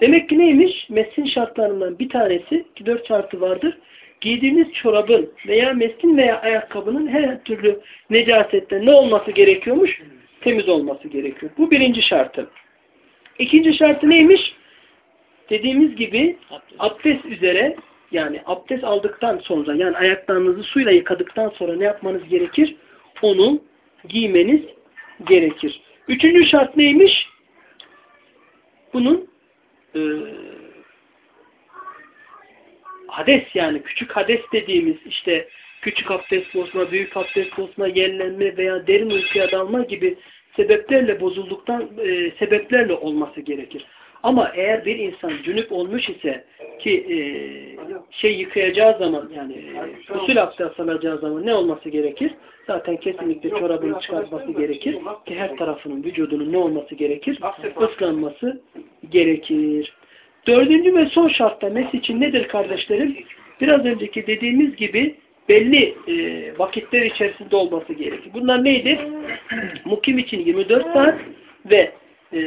Speaker 1: Demek ki neymiş? Mesin şartlarından bir tanesi, ki dört şartı vardır. Giydiğiniz çorabın veya meskin veya ayakkabının her türlü necasetten ne olması gerekiyormuş? Temiz olması gerekiyor. Bu birinci şartı. İkinci şartı neymiş? Dediğimiz gibi abdest üzere yani abdest aldıktan sonra yani ayaklarınızı suyla yıkadıktan sonra ne yapmanız gerekir? Onu giymeniz gerekir. Üçüncü şart neymiş? Bunun e, hades yani küçük hades dediğimiz işte küçük abdest bozma, büyük abdest bozma, yerlenme veya derin uykuya dalma gibi sebeplerle bozulduktan e, sebeplerle olması gerekir. Ama eğer bir insan cünüp olmuş ise ki e, şey yıkayacağı zaman yani e, usul abdest alacağı zaman ne olması gerekir? Zaten kesinlikle çorabını çıkartması gerekir ki her tarafının vücudunun ne olması gerekir? Islanması gerekir. Dördüncü ve son şartta mes için nedir kardeşlerim? Biraz önceki dediğimiz gibi belli e, vakitler içerisinde olması gerekir. Bunlar neydi? Mukim için 24 saat ve e,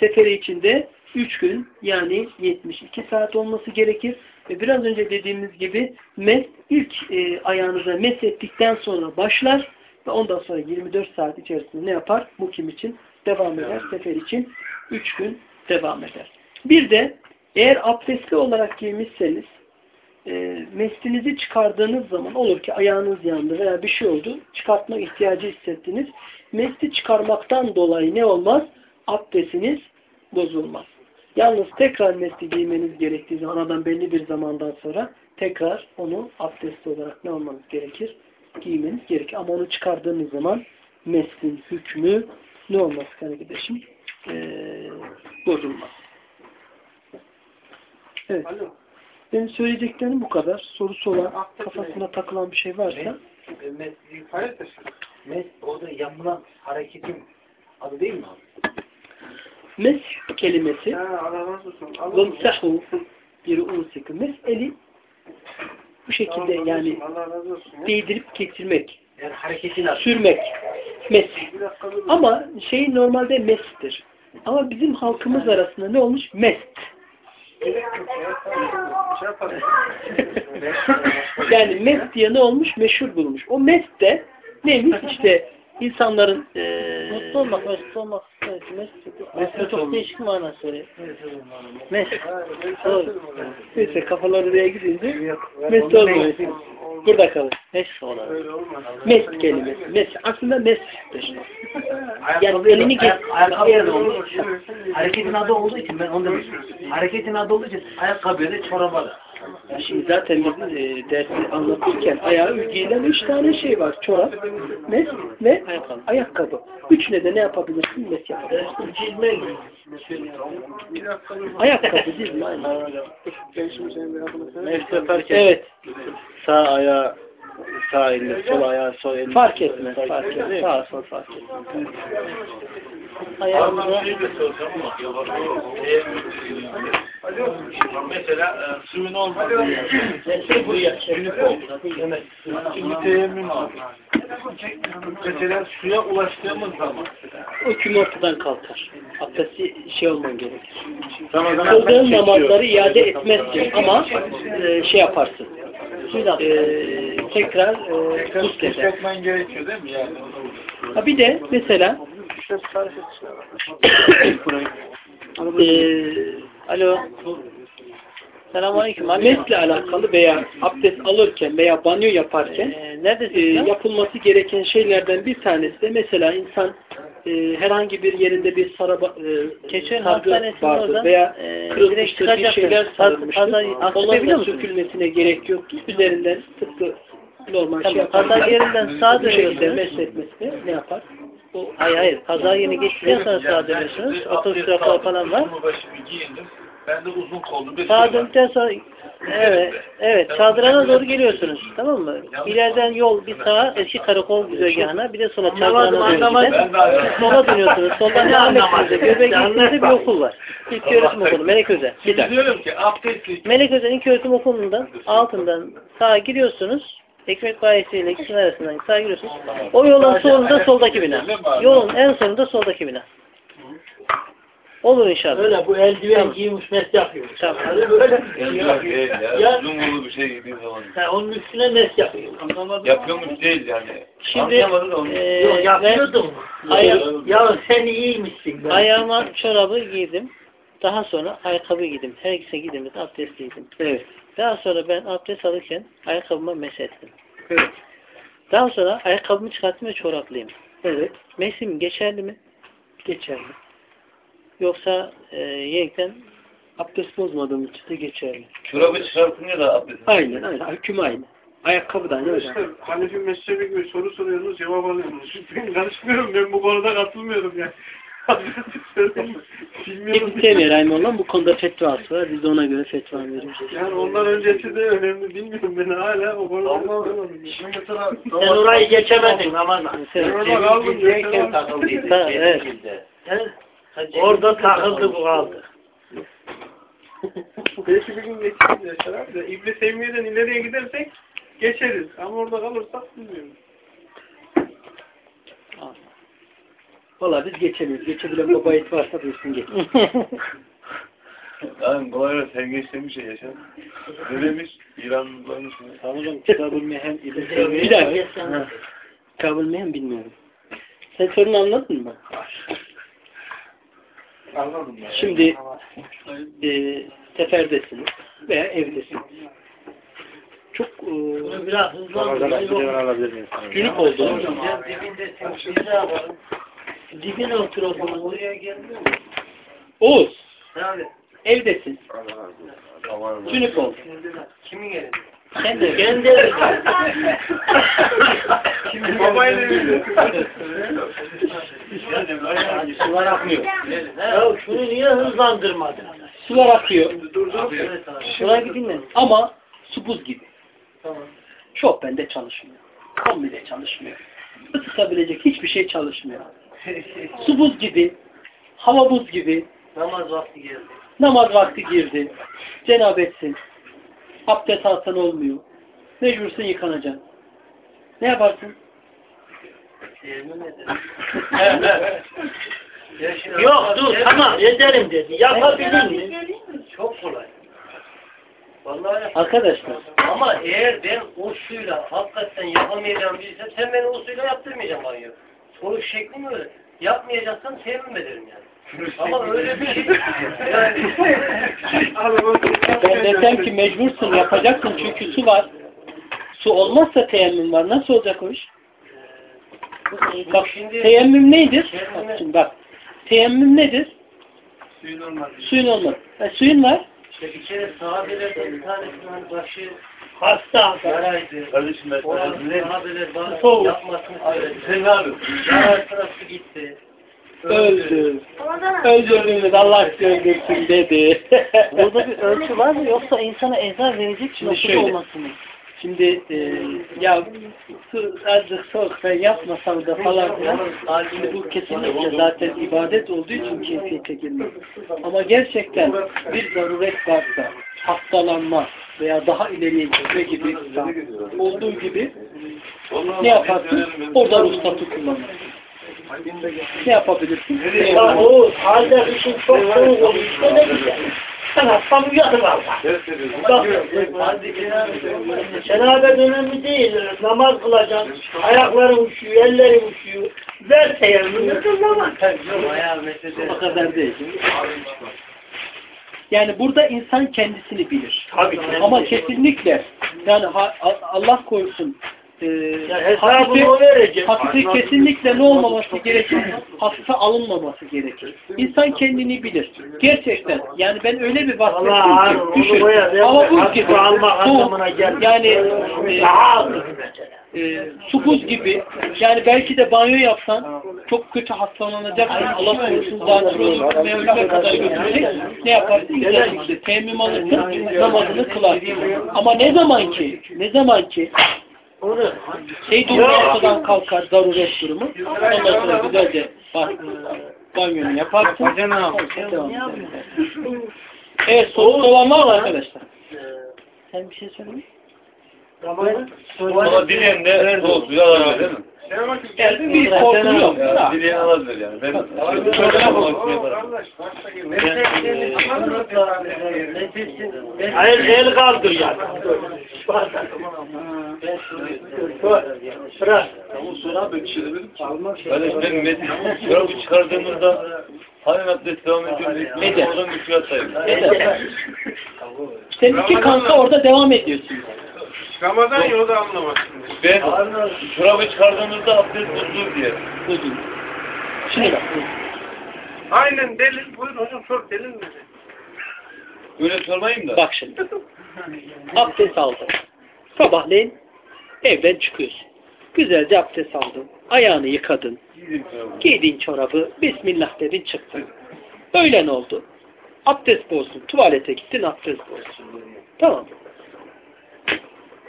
Speaker 1: seferi için de 3 gün yani 72 saat olması gerekir. Ve biraz önce dediğimiz gibi mes ilk e, ayağınıza mes ettikten sonra başlar ve ondan sonra 24 saat içerisinde ne yapar? Mukim için devam eder. Sefer için 3 gün devam eder. Bir de eğer abdestli olarak giymişseniz e, meslinizi çıkardığınız zaman olur ki ayağınız yandı veya bir şey oldu çıkartma ihtiyacı hissettiniz. Mesli çıkarmaktan dolayı ne olmaz? Abdestiniz bozulmaz. Yalnız tekrar mesli giymeniz gerektiği zaman aradan belli bir zamandan sonra tekrar onu abdestli olarak ne olmanız gerekir? Giymeniz gerekir. Ama onu çıkardığınız zaman meslin hükmü ne olmaz kardeşim? Ee, bozulmaz. Evet. Benim söyleyeceklerim bu kadar. Sorusu olan, kafasına takılan bir şey varsa
Speaker 3: Hayırdır? Mes orada yapılan hareketin adı değil mi abi?
Speaker 1: mes kelimesi vemsahu bir usikum meseli bu şekilde yani değdirip getirmek,
Speaker 3: Yani hareketin adı.
Speaker 1: sürmek mes. Ama şey normalde mestir. Ama bizim halkımız arasında ne olmuş? Mest. Yani mest diye ne olmuş? Meşhur bulmuş. O mest de neymiş? İşte insanların eee
Speaker 5: Mutlu olmak, mesut olmak. Evet, mesut. Aslında çok değişik manası. Mesut. Doğru.
Speaker 1: neyse kafaları oraya gidince mest olmuyor. Burada kalır.
Speaker 5: Mesut olan.
Speaker 3: Öyle olmaz.
Speaker 1: Mest kelimesi. Mes aslında mestir. Yani elini
Speaker 3: ayak-
Speaker 1: geç.
Speaker 3: Ayakkabı yerine olmuş. Hareketin adı olduğu için ben onu demek Hareketin adı olduğu için ayakkabıya da çoraba da.
Speaker 1: Şimdi zaten biz e, dersi anlatırken ayağa giyilen üç tane şey var. Çorap, mes ve ayakkabı. Üçüne de ne yapabilirsin? Mes yapabilirsin.
Speaker 5: Cilme
Speaker 1: Ayakkabı mi? Aynen. Evet.
Speaker 5: sağ ayağı sağ elle, sol ayağı sol elle.
Speaker 1: Fark etmez. Fark etmez. Sağ sol fark etmez. Ayağımıza
Speaker 4: Mesela e, suyun olmadığı yerde. Günlük oldu. Şimdi teyemmüm var. Mesela suya ulaştığımız zaman
Speaker 1: o küm ortadan kalkar. Abdesti şey olman gerekir. Kıldığın namazları iade etmezsin ama e, şey yaparsın. E, tekrar e,
Speaker 4: tekrar yapman gerekiyor değil mi yani?
Speaker 1: Ha bir de mesela eee
Speaker 5: Alo. Selamünaleyküm. Alo.
Speaker 1: mesle alakalı veya abdest alırken veya banyo yaparken
Speaker 5: Ee, neredesin
Speaker 1: eee,
Speaker 5: sen?
Speaker 1: yapılması gereken şeylerden bir tanesi de mesela insan eee, herhangi bir yerinde bir saraba, eee,
Speaker 5: Keçiören
Speaker 1: sargı vardır
Speaker 5: oradan,
Speaker 1: veya
Speaker 5: direkt
Speaker 1: kırılmıştır bir şeyler sarılmıştır. Onların sökülmesine gerek yoktur. Üzerinden tıpkı normal şey
Speaker 5: Tamam.
Speaker 1: yaparlar.
Speaker 5: Pazar yerinden sağa
Speaker 1: Bu şekilde
Speaker 5: dönüyorsunuz.
Speaker 1: mesletmesine ne yapar? O
Speaker 5: Hayır hayır. Pazar yeni geçtikten sonra sağa dönüyorsunuz. Otobüs durakları falan var.
Speaker 4: Ben de uzun kollu bir
Speaker 5: Sağa
Speaker 4: şey
Speaker 5: döndükten sonra evet, evet çadırana doğru geliyorsunuz. Tamam mı? İleriden yol bir sağa eski karakol güzergahına bir de sola çadırana doğru. Sola dönüyorsunuz. Soldan devam ettiğinizde Göbek geçtiğinizde bir okul var. İlk öğretim okulu Meleköze.
Speaker 4: Şimdi diyorum ki abdestli
Speaker 5: Meleköze ilk öğretim okulundan altından sağa giriyorsunuz. Ekmek bayisiyle ikisinin arasından sağa giriyorsunuz. O yolun sonunda soldaki bina. Yolun en sonunda soldaki bina. Olur inşallah.
Speaker 3: Öyle bu eldiven
Speaker 5: Tamam.
Speaker 3: giymiş mes yapıyor.
Speaker 5: Tamam.
Speaker 3: Öyle böyle
Speaker 6: değil ya. Kolu bir şey giydiğim zaman.
Speaker 3: Ha, onun üstüne mes yapıyor.
Speaker 6: Yapıyormuş değil yani.
Speaker 5: Şimdi
Speaker 6: Anlayamadım da onu.
Speaker 5: eee,
Speaker 3: Yok yapıyordum.
Speaker 5: Aya-
Speaker 3: ya sen iyiymişsin. Ben.
Speaker 5: ayağıma çorabı giydim. Daha sonra ayakkabı giydim. Her ikisine giydim. Abdestliydim.
Speaker 1: Evet.
Speaker 5: Daha sonra ben abdest alırken ayakkabıma mesettim.
Speaker 1: Evet.
Speaker 5: Daha sonra ayakkabımı çıkarttım ve çoraplıyım.
Speaker 1: Evet.
Speaker 5: Mesim geçerli mi?
Speaker 1: Geçerli.
Speaker 5: Yoksa e, yeniden
Speaker 1: Abdest bozmadığım için de geçerli.
Speaker 6: Çorabı çıkartınca da abdest.
Speaker 1: Aynen aynen. Hüküm aynı. Ayakkabı da aynı.
Speaker 3: Arkadaşlar Hanefi mezhebi gibi soru soruyorsunuz cevap alıyorsunuz. Ben karışmıyorum ben bu konuda katılmıyorum ya.
Speaker 4: Bilmiyorum.
Speaker 5: İbn Teymiye Rahimullah bu konuda fetvası var. Biz de ona göre fetva veriyoruz.
Speaker 4: Yani ondan öncesi de önemli. Bilmiyorum ben hala o konuda.
Speaker 3: Sen orayı geçemedin namazla.
Speaker 5: Mesela,
Speaker 4: Orada kaldım.
Speaker 3: Cemil'deyken takıldıydı.
Speaker 5: Ha, evet.
Speaker 3: Orada takıldı bu kaldı.
Speaker 4: Belki bir gün geçeriz yaşar abi de. İleriye gidersek geçeriz. Ama orada kalırsak bilmiyorum.
Speaker 1: Valla biz geçemiyoruz. Geçebilen baba it varsa buyursun geç.
Speaker 6: Yani kolayla sen geç demiş ya yaşar. Ne demiş? İranlıların.
Speaker 1: Tamam hocam kitab-ül mehem Teymiye. Bir dakika. Ha. Kitab-ül mehem bilmiyorum. Sen sorunu anladın mı?
Speaker 4: Anladım ben.
Speaker 1: Şimdi e, seferdesiniz veya evdesiniz. Çok e,
Speaker 3: Biraz hızlandırma yok.
Speaker 1: günlük oldu.
Speaker 3: Hocam Dibine oturalım. Oraya gelmiyor mu?
Speaker 1: Oğuz
Speaker 3: Yani
Speaker 1: evdesin. Cünüp ol.
Speaker 3: kimin elinde?
Speaker 1: Sen de
Speaker 3: Kendi elinde.
Speaker 4: Babayla evli.
Speaker 3: Sular akmıyor. Ya şunu niye hızlandırmadın?
Speaker 1: sular akıyor.
Speaker 3: Abi.
Speaker 1: Sular bir dinle. Ama su buz gibi.
Speaker 3: Tamam.
Speaker 1: Çok bende çalışmıyor. Kombi de çalışmıyor. Isıtabilecek hiçbir şey çalışmıyor. Su buz gibi. Hava buz gibi.
Speaker 3: Namaz vakti geldi.
Speaker 1: Namaz vakti girdi. Cenabetsin. Abdest alsan olmuyor. Mecbursun yıkanacaksın. Ne yaparsın?
Speaker 3: Yok dur tamam ederim dedi. Yapabilir miyim? Çok kolay. Vallahi
Speaker 1: Arkadaşlar
Speaker 3: Ama eğer ben o suyla hakikaten yapamayacağım bilsem sen beni o suyla yaptırmayacaksın banyo. Sonuç şeklim öyle. Yapmayacaksan temmim ederim yani. Ama öyle bir şey yani
Speaker 1: ben desem ki mecbursun yapacaksın çünkü su var. Su olmazsa teyemmüm var. Nasıl olacak o iş? Bak
Speaker 3: şimdi
Speaker 1: teyemmüm nedir?
Speaker 3: Teyemmüm-
Speaker 1: Bak, şimdi bak. Teyemmüm nedir?
Speaker 4: Suyun olmaz.
Speaker 1: Suyun olmaz. E, suyun var.
Speaker 3: işte bir kere sahabelerden bir tanesinin başı hasta yaraydı.
Speaker 6: Kardeşim ben sana
Speaker 3: sahabeler bana
Speaker 1: Soğuk.
Speaker 3: yapmasını söyledi.
Speaker 6: Sen ne yapıyorsun?
Speaker 3: Gitti.
Speaker 1: Öldü. Öldürdüğümüz Allah öldürsün dedi.
Speaker 5: Burada bir ölçü var mı yoksa insana ezar verecek
Speaker 1: Şimdi şöyle.
Speaker 5: olması mı?
Speaker 1: Şimdi e, ya azıcık soğuk ben yapmasam da falan filan. Şimdi bu kesinlikle zaten ibadet olduğu için keyfiyete girmez. Ama gerçekten bir zaruret varsa hastalanma veya daha ileriye gitme gibi olduğu gibi ne yaparsın? Orada ruhsatı kullanırsın. Ne yapabilirsin?
Speaker 3: Ya o halde için çok soğuk oluyor. İşte ne güzel. Sen hasta mı yatın valla. Bak, cenabet önemli değil. Namaz kılacaksın. Ayakların uşuyor, ellerin uşuyor. Ver teyemmünü kıl namaz.
Speaker 1: O kadar değil. Yani burada insan kendisini bilir.
Speaker 3: Tabii.
Speaker 1: Ama kesinlikle yani Allah korusun e,
Speaker 3: Ya hesabını o
Speaker 1: hafife, kesinlikle ne olmaması gerekir? Hafife alınmaması gerekir. İnsan kendini bilir. Gerçekten. Yani ben öyle bir bahsettim ki düşün. buz
Speaker 3: hafife
Speaker 1: gibi. Soğuk. Yani e,
Speaker 3: Daha mesela.
Speaker 1: e, su buz gibi. Yani belki de banyo yapsan çok kötü hastalanacaksın. Allah korusun zatür olur ve ölüme kadar götürecek. Ne yaparsın? Güzellikle temmim alırsın, namazını kılarsın. Ama ne zaman ki, ne zaman ki
Speaker 3: Onu
Speaker 1: şey durumu ortadan kalkar, zaruret durumu. Ondan sonra güzelce bak, banyonu yaparsın. Devam edersin. Evet, soğuk olan var mı arkadaşlar? Sen bir şey söyle.
Speaker 6: Ama dileyen de soğuk suyu alabilir değil mi?
Speaker 1: Yani bir korkum yok.
Speaker 6: Ya, dileyen alabilir yani. Ben şöyle yapmak için yaparım.
Speaker 3: Hayır el kaldır yani. Bırak.
Speaker 6: Kardeş ben metin çorabı çıkardığımızda hani abdest devam ediyorum.
Speaker 1: Eder.
Speaker 6: Oradan bir.
Speaker 1: Eder. Seninki kanka orada devam ediyorsun.
Speaker 4: Ramazan yolu da anlamaz.
Speaker 6: Ben çorabı çıkardığımızda abdest bozulur diye.
Speaker 1: Buyurun. Şimdi bak.
Speaker 4: Aynen delil. Buyurun hocam sor delil mi?
Speaker 6: Öyle sormayayım da.
Speaker 1: Bak şimdi. Abdest aldın. Sabahleyin evden çıkıyorsun. Güzelce abdest aldın. Ayağını yıkadın. Giydin çorabı. Bismillah dedin çıktın. Öyle ne oldu? Abdest bozdun. Tuvalete gittin abdest bozdun. Tamam.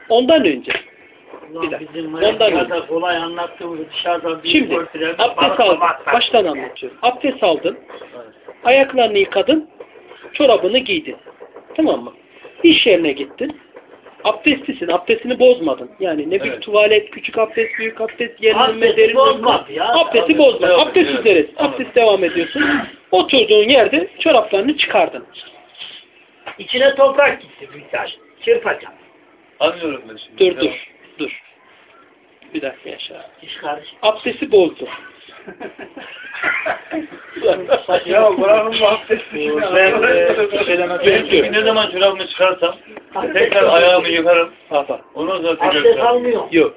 Speaker 1: Ondan önce. Bir dakika.
Speaker 2: Bizim
Speaker 1: Ondan önce.
Speaker 2: kolay anlattığımız dışarıda bir
Speaker 1: Şimdi abdest aldın. Baştan anlatıyorum. Abdest aldın. Ayaklarını yıkadın. Çorabını giydin. Tamam mı? İş yerine gittin. Abdestlisin. Abdestini bozmadın. Yani ne büyük
Speaker 6: Evet.
Speaker 1: tuvalet, küçük abdest, büyük abdest, yerinme, derinme.
Speaker 2: bozmadı ya.
Speaker 1: Abdesti
Speaker 6: devam
Speaker 1: Abdest üzeresin.
Speaker 6: Tamam.
Speaker 1: Abdest devam ediyorsun. Oturduğun yerde çoraplarını çıkardın.
Speaker 2: İçine toprak gitti bir taş. Çırpacağım.
Speaker 6: Anlıyorum ben şimdi.
Speaker 1: Dur dur. Dur. Bir dakika yaşa. Abdesti bozdu.
Speaker 4: Ya bırakın bu abdesti.
Speaker 6: Ben e, ben çünkü ne zaman çorabımı çıkarsam tekrar ayağımı yıkarım.
Speaker 1: Baba.
Speaker 6: Ondan sonra tekrar
Speaker 2: Abdest almıyor.
Speaker 1: Yok.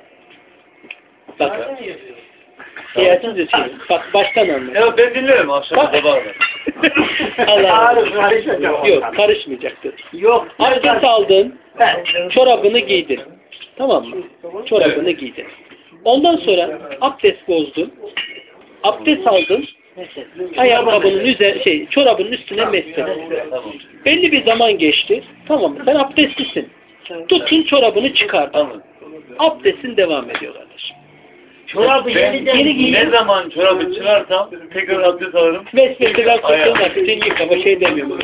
Speaker 1: Bak. Kıyarsız da şey. Bak baştan anla.
Speaker 6: Ya ben dinlerim akşam
Speaker 1: Bak.
Speaker 6: sabahına.
Speaker 1: Allah Allah. Yok karışmayacaktır.
Speaker 2: Yok.
Speaker 1: Abdest aldın. Çorabını giydin. Tamam mı? Çorabını giydin. Ondan sonra abdest bozdun. Abdest aldın. Ayakkabının üzerine şey çorabının üstüne mesledin.
Speaker 6: Tamam.
Speaker 1: Belli bir zaman geçti. Tamam mı? Sen abdestlisin. Tutun çorabını çıkardın. Abdestin devam ediyor kardeşim.
Speaker 2: Çorabı yeniden
Speaker 1: Yeni giy-
Speaker 6: ne zaman çorabı çıkarsam tekrar abdest alırım. Ayağı.
Speaker 1: tuttuğunda bütün yıkama şey demiyorum.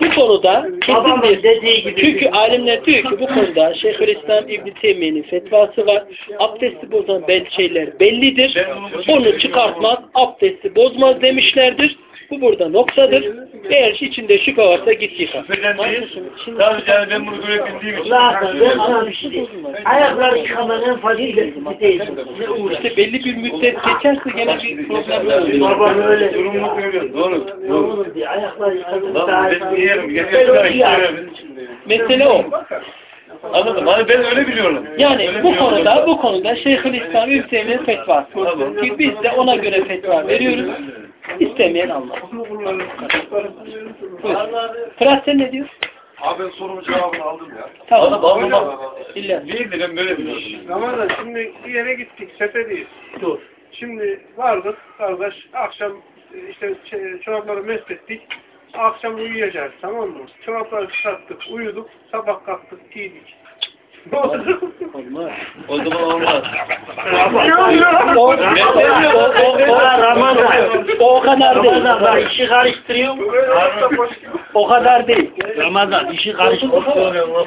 Speaker 1: Bu konuda kesin bir. Çünkü alimler diyor ki bu konuda Şeyhülislam İbn Teymiye'nin fetvası var. Abdesti bozan bel şeyler bellidir. Onu çıkartmaz, abdesti bozmaz demişlerdir. Bu burada noktadır. Eğer içinde şüphe varsa git yıka.
Speaker 6: Yani ben bunu böyle bildiğim için.
Speaker 2: Bir şey. Ayakları yıkamanın değil. Uğraş.
Speaker 1: İşte belli bir müddet geçerse gene bir problemler oluyor.
Speaker 2: Babam öyle.
Speaker 6: Durumu söylüyorum. Doğru. Doğru.
Speaker 2: olur ayakları yıkamanın daha.
Speaker 1: Mesele o.
Speaker 6: Anladım. Hani ben öyle biliyorum.
Speaker 1: Yani
Speaker 6: Öyle
Speaker 1: bu
Speaker 6: biliyorum.
Speaker 1: konuda bu konuda Şeyhülislam Teymiye'nin fetvası. Ki biz de ona göre fetva veriyoruz. İstemeyen Allah. Buyur. Fırat sen ne diyorsun?
Speaker 4: Abi ben sorumun cevabını aldım ya.
Speaker 1: Tamam.
Speaker 6: Almamak.
Speaker 1: İlla.
Speaker 6: Değil de ben böyle biliyorum.
Speaker 4: Ramazan şimdi bir yere gittik, seferdeyiz.
Speaker 2: Dur.
Speaker 4: Şimdi vardık kardeş, akşam işte çorapları mest ettik. Akşam uyuyacağız tamam mı? Çorapları çıkarttık, uyuduk, sabah kalktık, giydik.
Speaker 6: O zaman olmaz.
Speaker 2: Ramazan.
Speaker 1: o, kadar değil.
Speaker 2: Ramazan işi karıştırıyor.
Speaker 1: O kadar değil.
Speaker 2: Ramazan işi karıştırıyor.